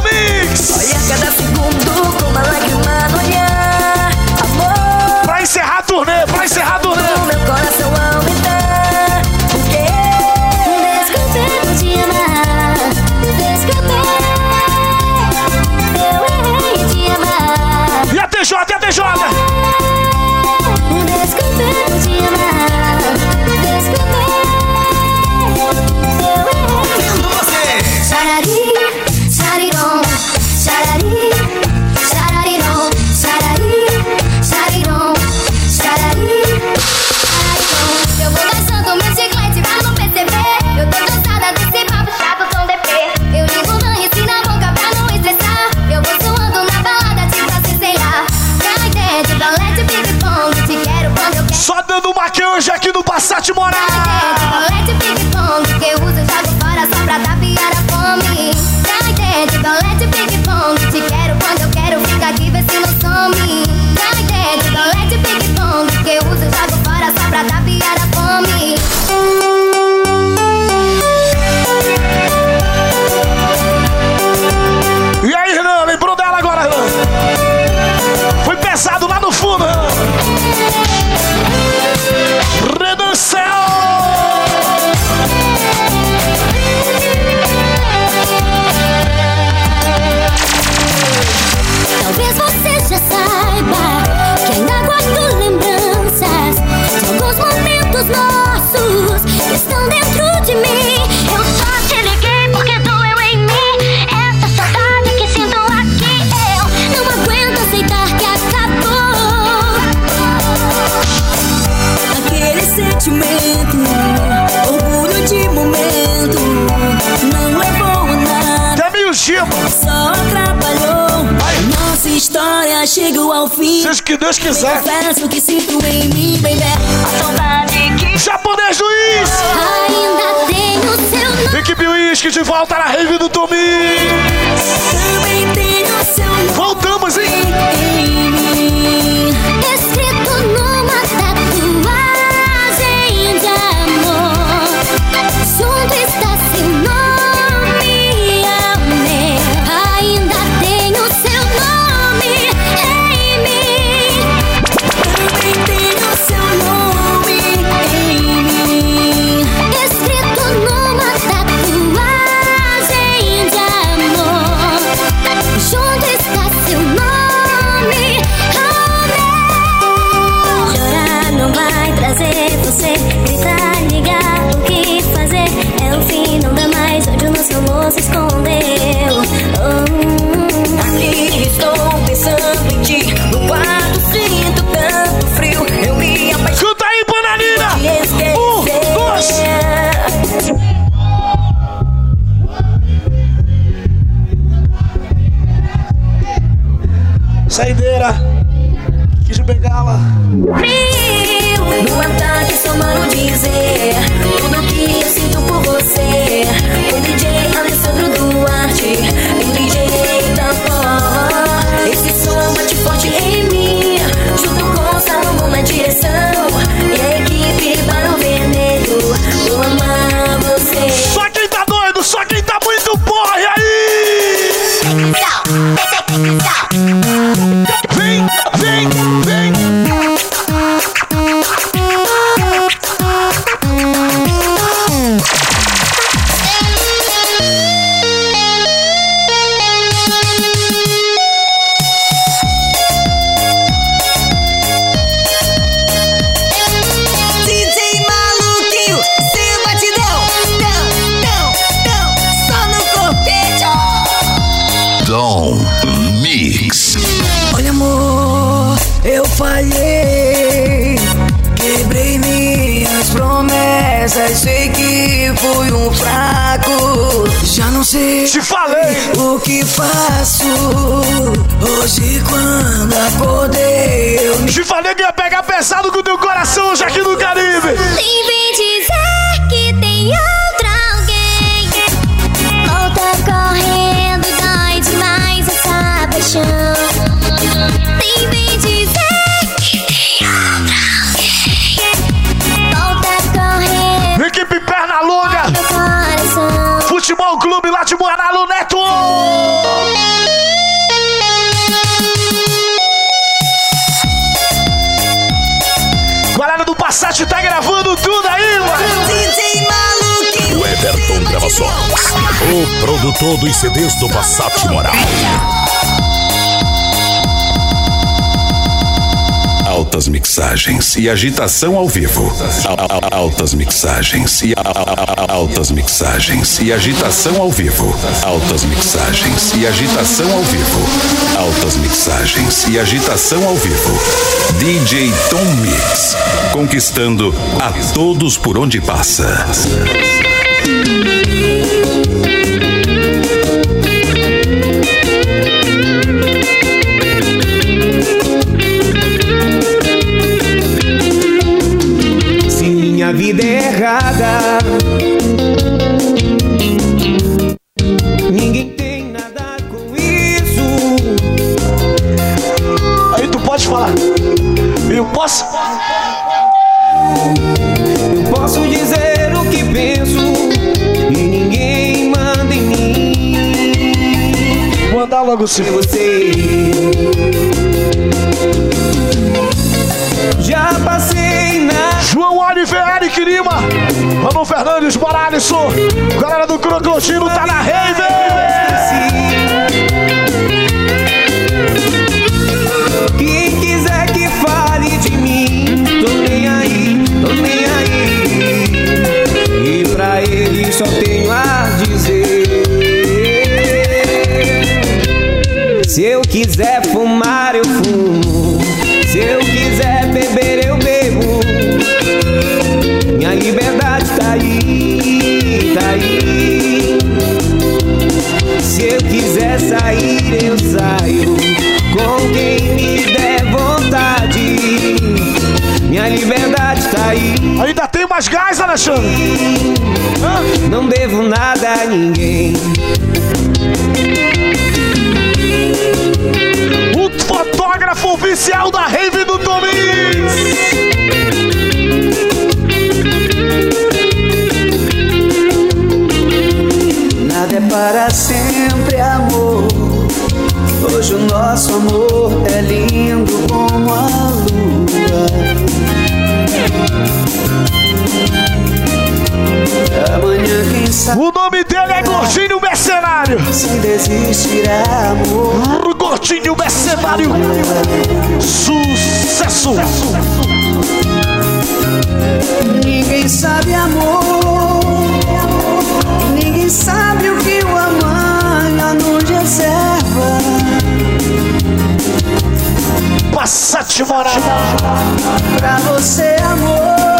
Saideira! O produtor dos CDs do Passat Moral. Altas mixagens e agitação ao vivo. Al- al- Altas mixagens e al- al- altas mixagens e agitação ao vivo. Altas mixagens e agitação ao vivo. Altas mixagens e agitação ao vivo. DJ Tom Mix, conquistando a todos por onde passa. Vida errada, ninguém tem nada com isso. Aí tu pode falar. Eu posso? Eu posso dizer o que penso e ninguém manda em mim. Mandar logo se você. Já passei Oliveira, Eric Lima, Ramon Fernandes, bora Alisson. Galera do Crocodilo tá na rave! Quem quiser que fale de mim, tô nem aí, tô nem aí. E pra ele só tenho a dizer. Se eu quiser sair, eu saio com quem me der vontade. Minha liberdade tá aí. Ainda tem mais gás, Alexandre? Não devo nada a ninguém. O fotógrafo oficial da rave do Tomis! Para sempre, amor. Hoje o nosso amor é lindo como a lua. Amanhã, quem sabe. O nome dele é Gordinho Mercenário. Sem desistir, amor. Gordinho Mercenário. Sucesso. Ninguém sabe, amor. Nos reserva. Passate morada. Pra você, amor.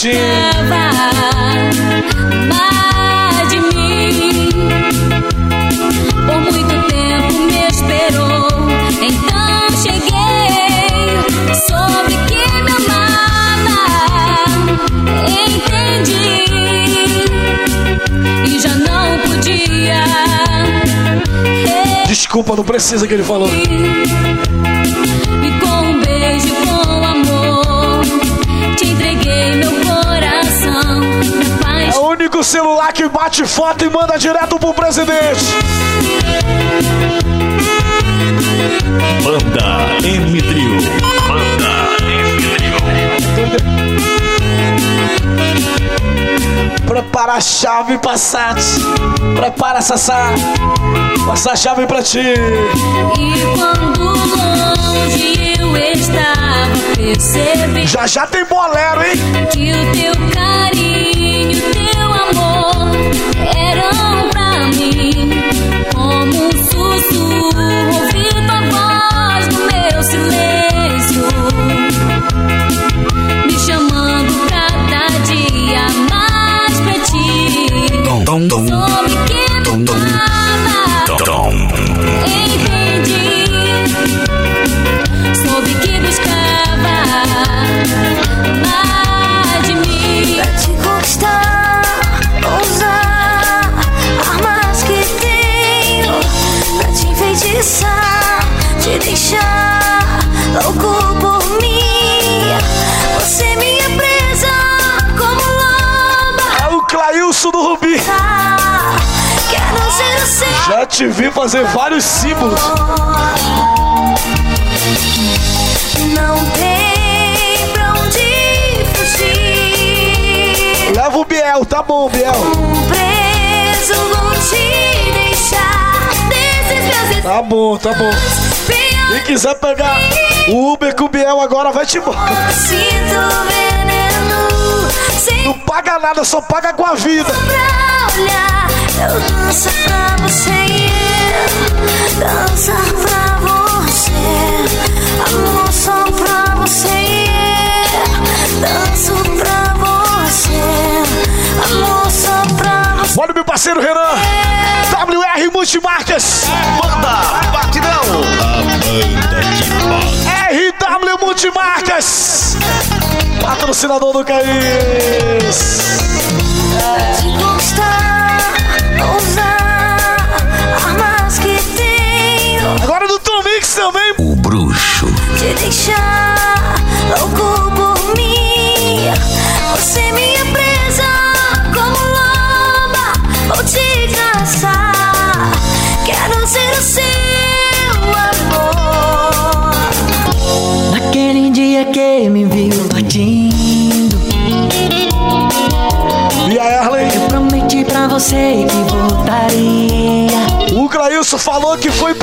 te mais de mim. Por muito tempo me esperou, então cheguei. Soube que me amava, entendi e já não podia. Desculpa, não precisa que ele falou. Celular que bate foto e manda direto pro presidente. Banda M Trio. Banda M Prepara a chave, Passat. Prepara, Sassá. Passa a chave pra ti. E quando longe eu estava, percebi Já já tem bolero, hein? que o teu carinho, te vi fazer vários símbolos. Não tem pra onde fugir. Leva o Biel, tá bom, Biel. Preso vou te deixar desses meus Tá bom, tá bom. Quem quiser pegar o Uber com o Biel agora, vai te embora. Sinto veneno Não paga nada, só paga com a vida. pra olhar. Eu danço pra você e eu dançar pra você. Amor só pra você e eu danço pra você. Amor só pra você. Bora, meu parceiro Renan. WR Multimarcas. Banda Batidão. RW Multimarcas. Patrocinador do Caís. te Agora do Tom Mix também. O bruxo. Te deixar louco por mim. Você minha presa como loba. Vou te caçar. Quero ser o seu amor. Naquele dia que me viu latindo E a Erlen? Eu prometi pra você que falou que foi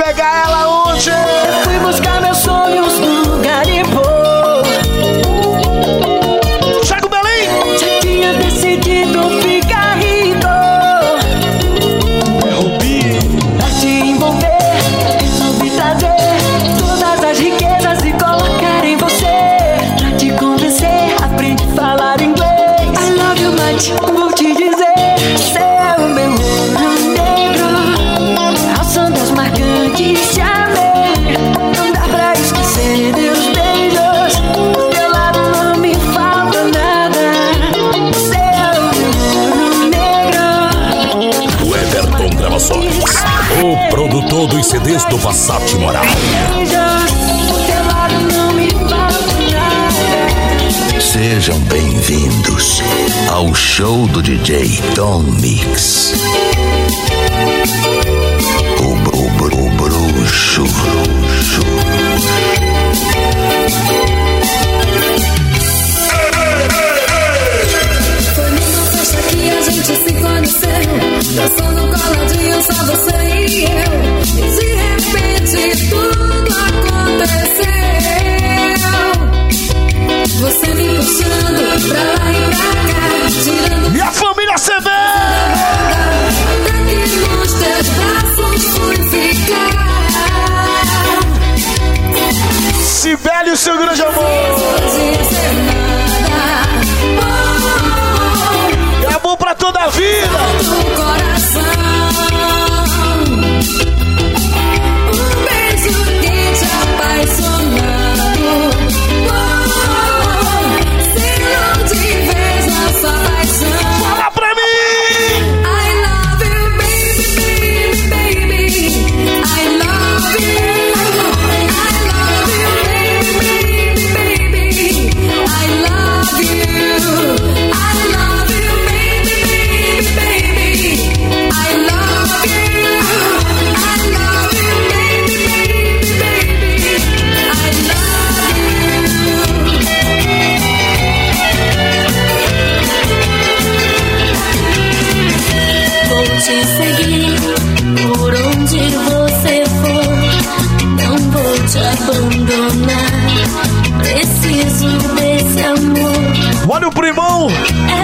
Olha o primão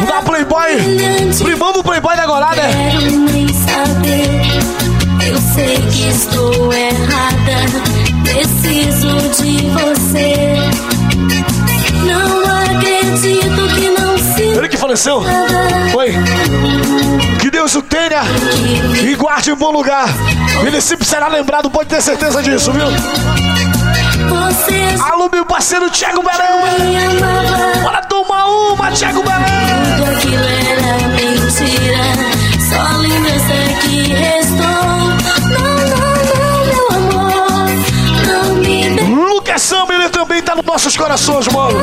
da Playboy. Primão do Playboy da Golada. Quero nem saber. Eu sei que estou errada. Preciso de você. Não acredito que não se. Ele que faleceu. Foi. Que Deus o tenha e guarde em bom lugar. Ele sempre será lembrado, pode ter certeza disso, viu? Alô, meu parceiro Thiago Belém. Bora tomar uma, Thiago Belém. Tudo aquilo era mentira. Só lembrança que restou. Não, não, não, meu amor. Não me. Lucas Samba, ele também tá nos nossos corações, mano.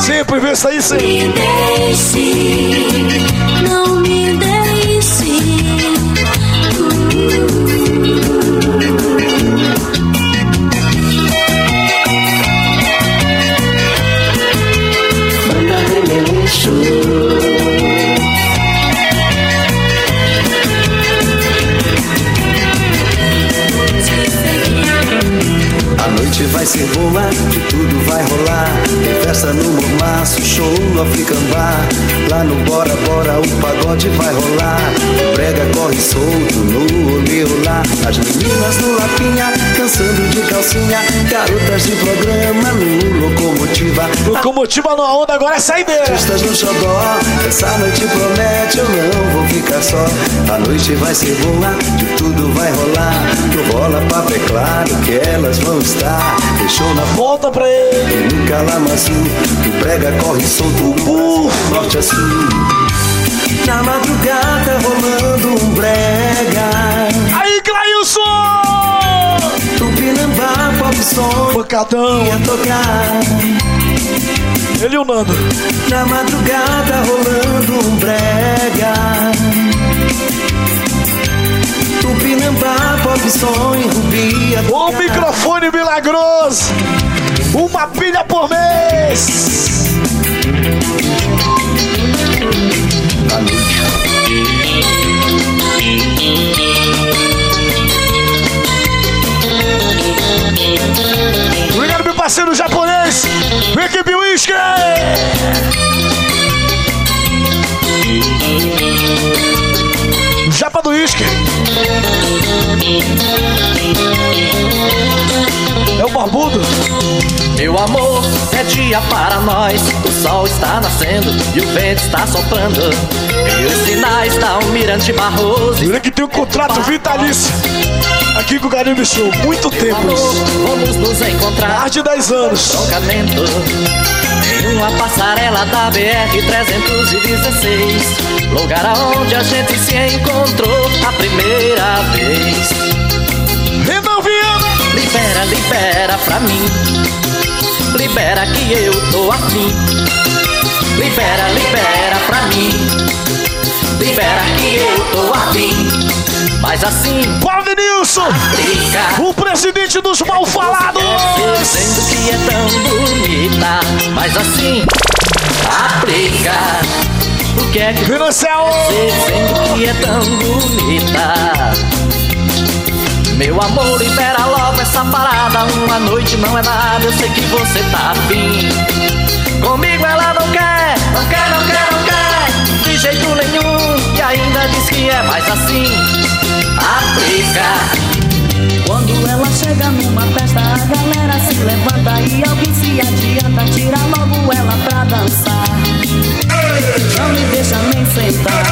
Sempre vê isso aí, Me sempre. deixe, não me deixe. Remeleixo. A noite vai ser boa, que tudo vai rolar. Tem festa no mormaço, show no African Bar. Lá no Bora Bora o pagode vai rolar. O brega corre solto no olá. As meninas no Lapinha, dançando de calcinha. Garotas de programa no Locomotiva. Locomotiva na onda agora é saideira. Festas no xodó, essa noite promete, eu não vou ficar só. A noite vai ser boa, de tudo vai rolar. No rola papo é claro que elas vão estar. Deixou na volta pra ele. No calamaçu, o prega corre solto no Brasil, norte a sul. Na madrugada rolando um brega. Som. Pancadão. Ia tocar. Ele e o Nando. Na madrugada rolando um brega. Tupinambá, pop som e rubia. O microfone milagroso. Uma pilha por mês. Parceiro japonês. Equipe Whisky. Japa do Whisky. É o barbudo. Meu amor, é dia para nós. O sol está nascendo e o vento está soprando. E os sinais da Almirante Barroso. Ele que tem um contrato vitalício aqui com o Caribe Show. Muito tempo. Vamos nos encontrar. Mais de 10 anos. Trocamento em uma passarela da BR-316. Lugar aonde a gente se encontrou a primeira vez. Renan Viana! Libera, libera pra mim. Libera que eu tô afim. Libera, libera pra mim. Libera que eu tô afim. Mas assim. Paulo O presidente dos mal falados! Dizendo que é tão bonita. Mas assim. Aplica. O que é que você dizendo que é tão bonita? Meu amor, libera logo essa parada. Uma noite não é nada, eu sei que você tá afim. Comigo ela não quer, não quer, não quer, não quer. De jeito nenhum, e ainda diz que é mais assim. Quando ela chega numa festa, a galera se levanta e alguém se adianta, tira logo ela pra dançar. Não me deixa nem sentar.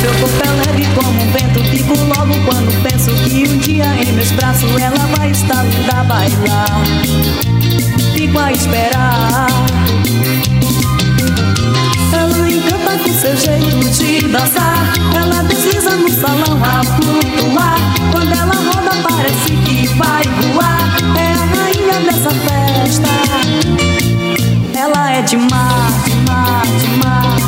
Seu corpo é leve como um vento, fico logo quando penso que um dia em meus braços ela vai estar linda bailar. Fico a esperar. Ela com seu jeito de dançar. Ela desliza no salão a flutuar. Quando ela roda, parece que vai voar. É a rainha dessa festa. Ela é demais, demais, demais.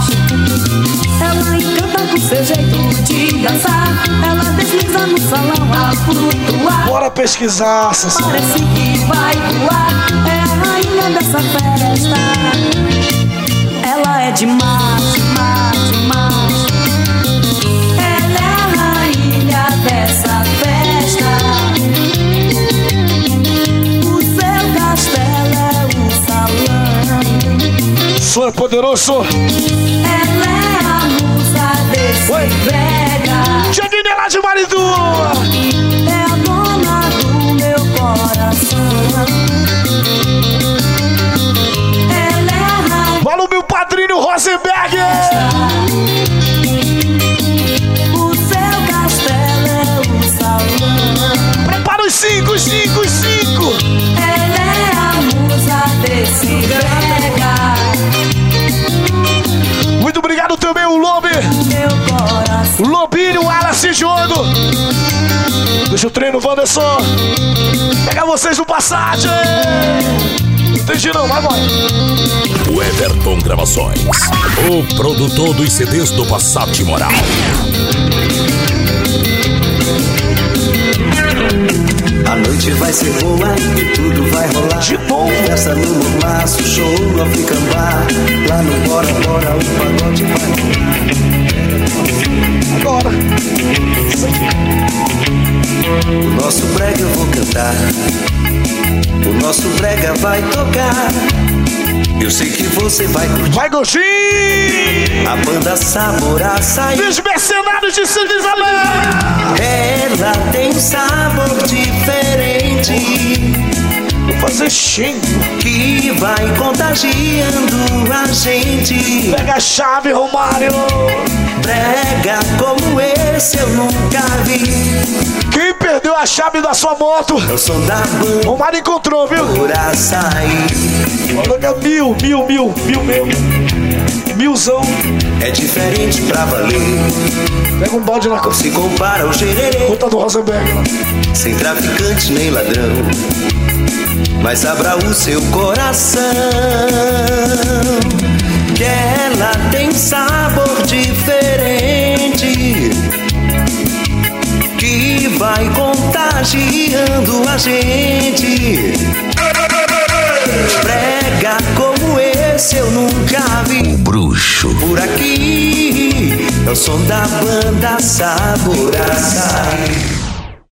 Ela encanta com seu jeito de dançar. Ela desliza no salão a flutuar. Bora pesquisar, Sassá. Parece que vai voar. É a rainha dessa festa. Ela é demais, demais, poderoso. Ela é a musa desse brega. Janine lá de Maridua. É a dona do meu coração. Ela é a. Fala o meu padrinho Rosenberg. O treino, Wanderson. Pega vocês no passagem. Entendi não, vai, vai. O Everton Gravações. O produtor dos CDs do Passat Moral. A noite vai ser boa e tudo vai rolar. De novo. Festa no mormaço, show no African Bar. Lá no Bora Bora o pagode vai Agora. O nosso brega eu vou cantar. O nosso brega vai tocar. Eu sei que você vai curtir. Vai, Gostinho. A banda Saborá saiu. Os mercenários de Santa Isabel. Ela tem um sabor diferente. Vou fazer cheio. Que vai contagiando a gente. Pega a chave, Romário. Brega como esse eu nunca vi. Quem perdeu a chave da sua moto? É o som da banda. Romário encontrou, viu? Por açaí. Olha, mil, mil, mil, mil, mil. Milzão. É diferente pra valer. Pega um balde na Não se compara ao gererê. conta do Rosenberg. lá. Sem traficante nem ladrão. Mas abra o seu coração. Que ela tem sabor diferente. Que vai contagiando a gente. Prega como esse eu nunca vi. Bruxo. Por aqui é o som da banda Saborá.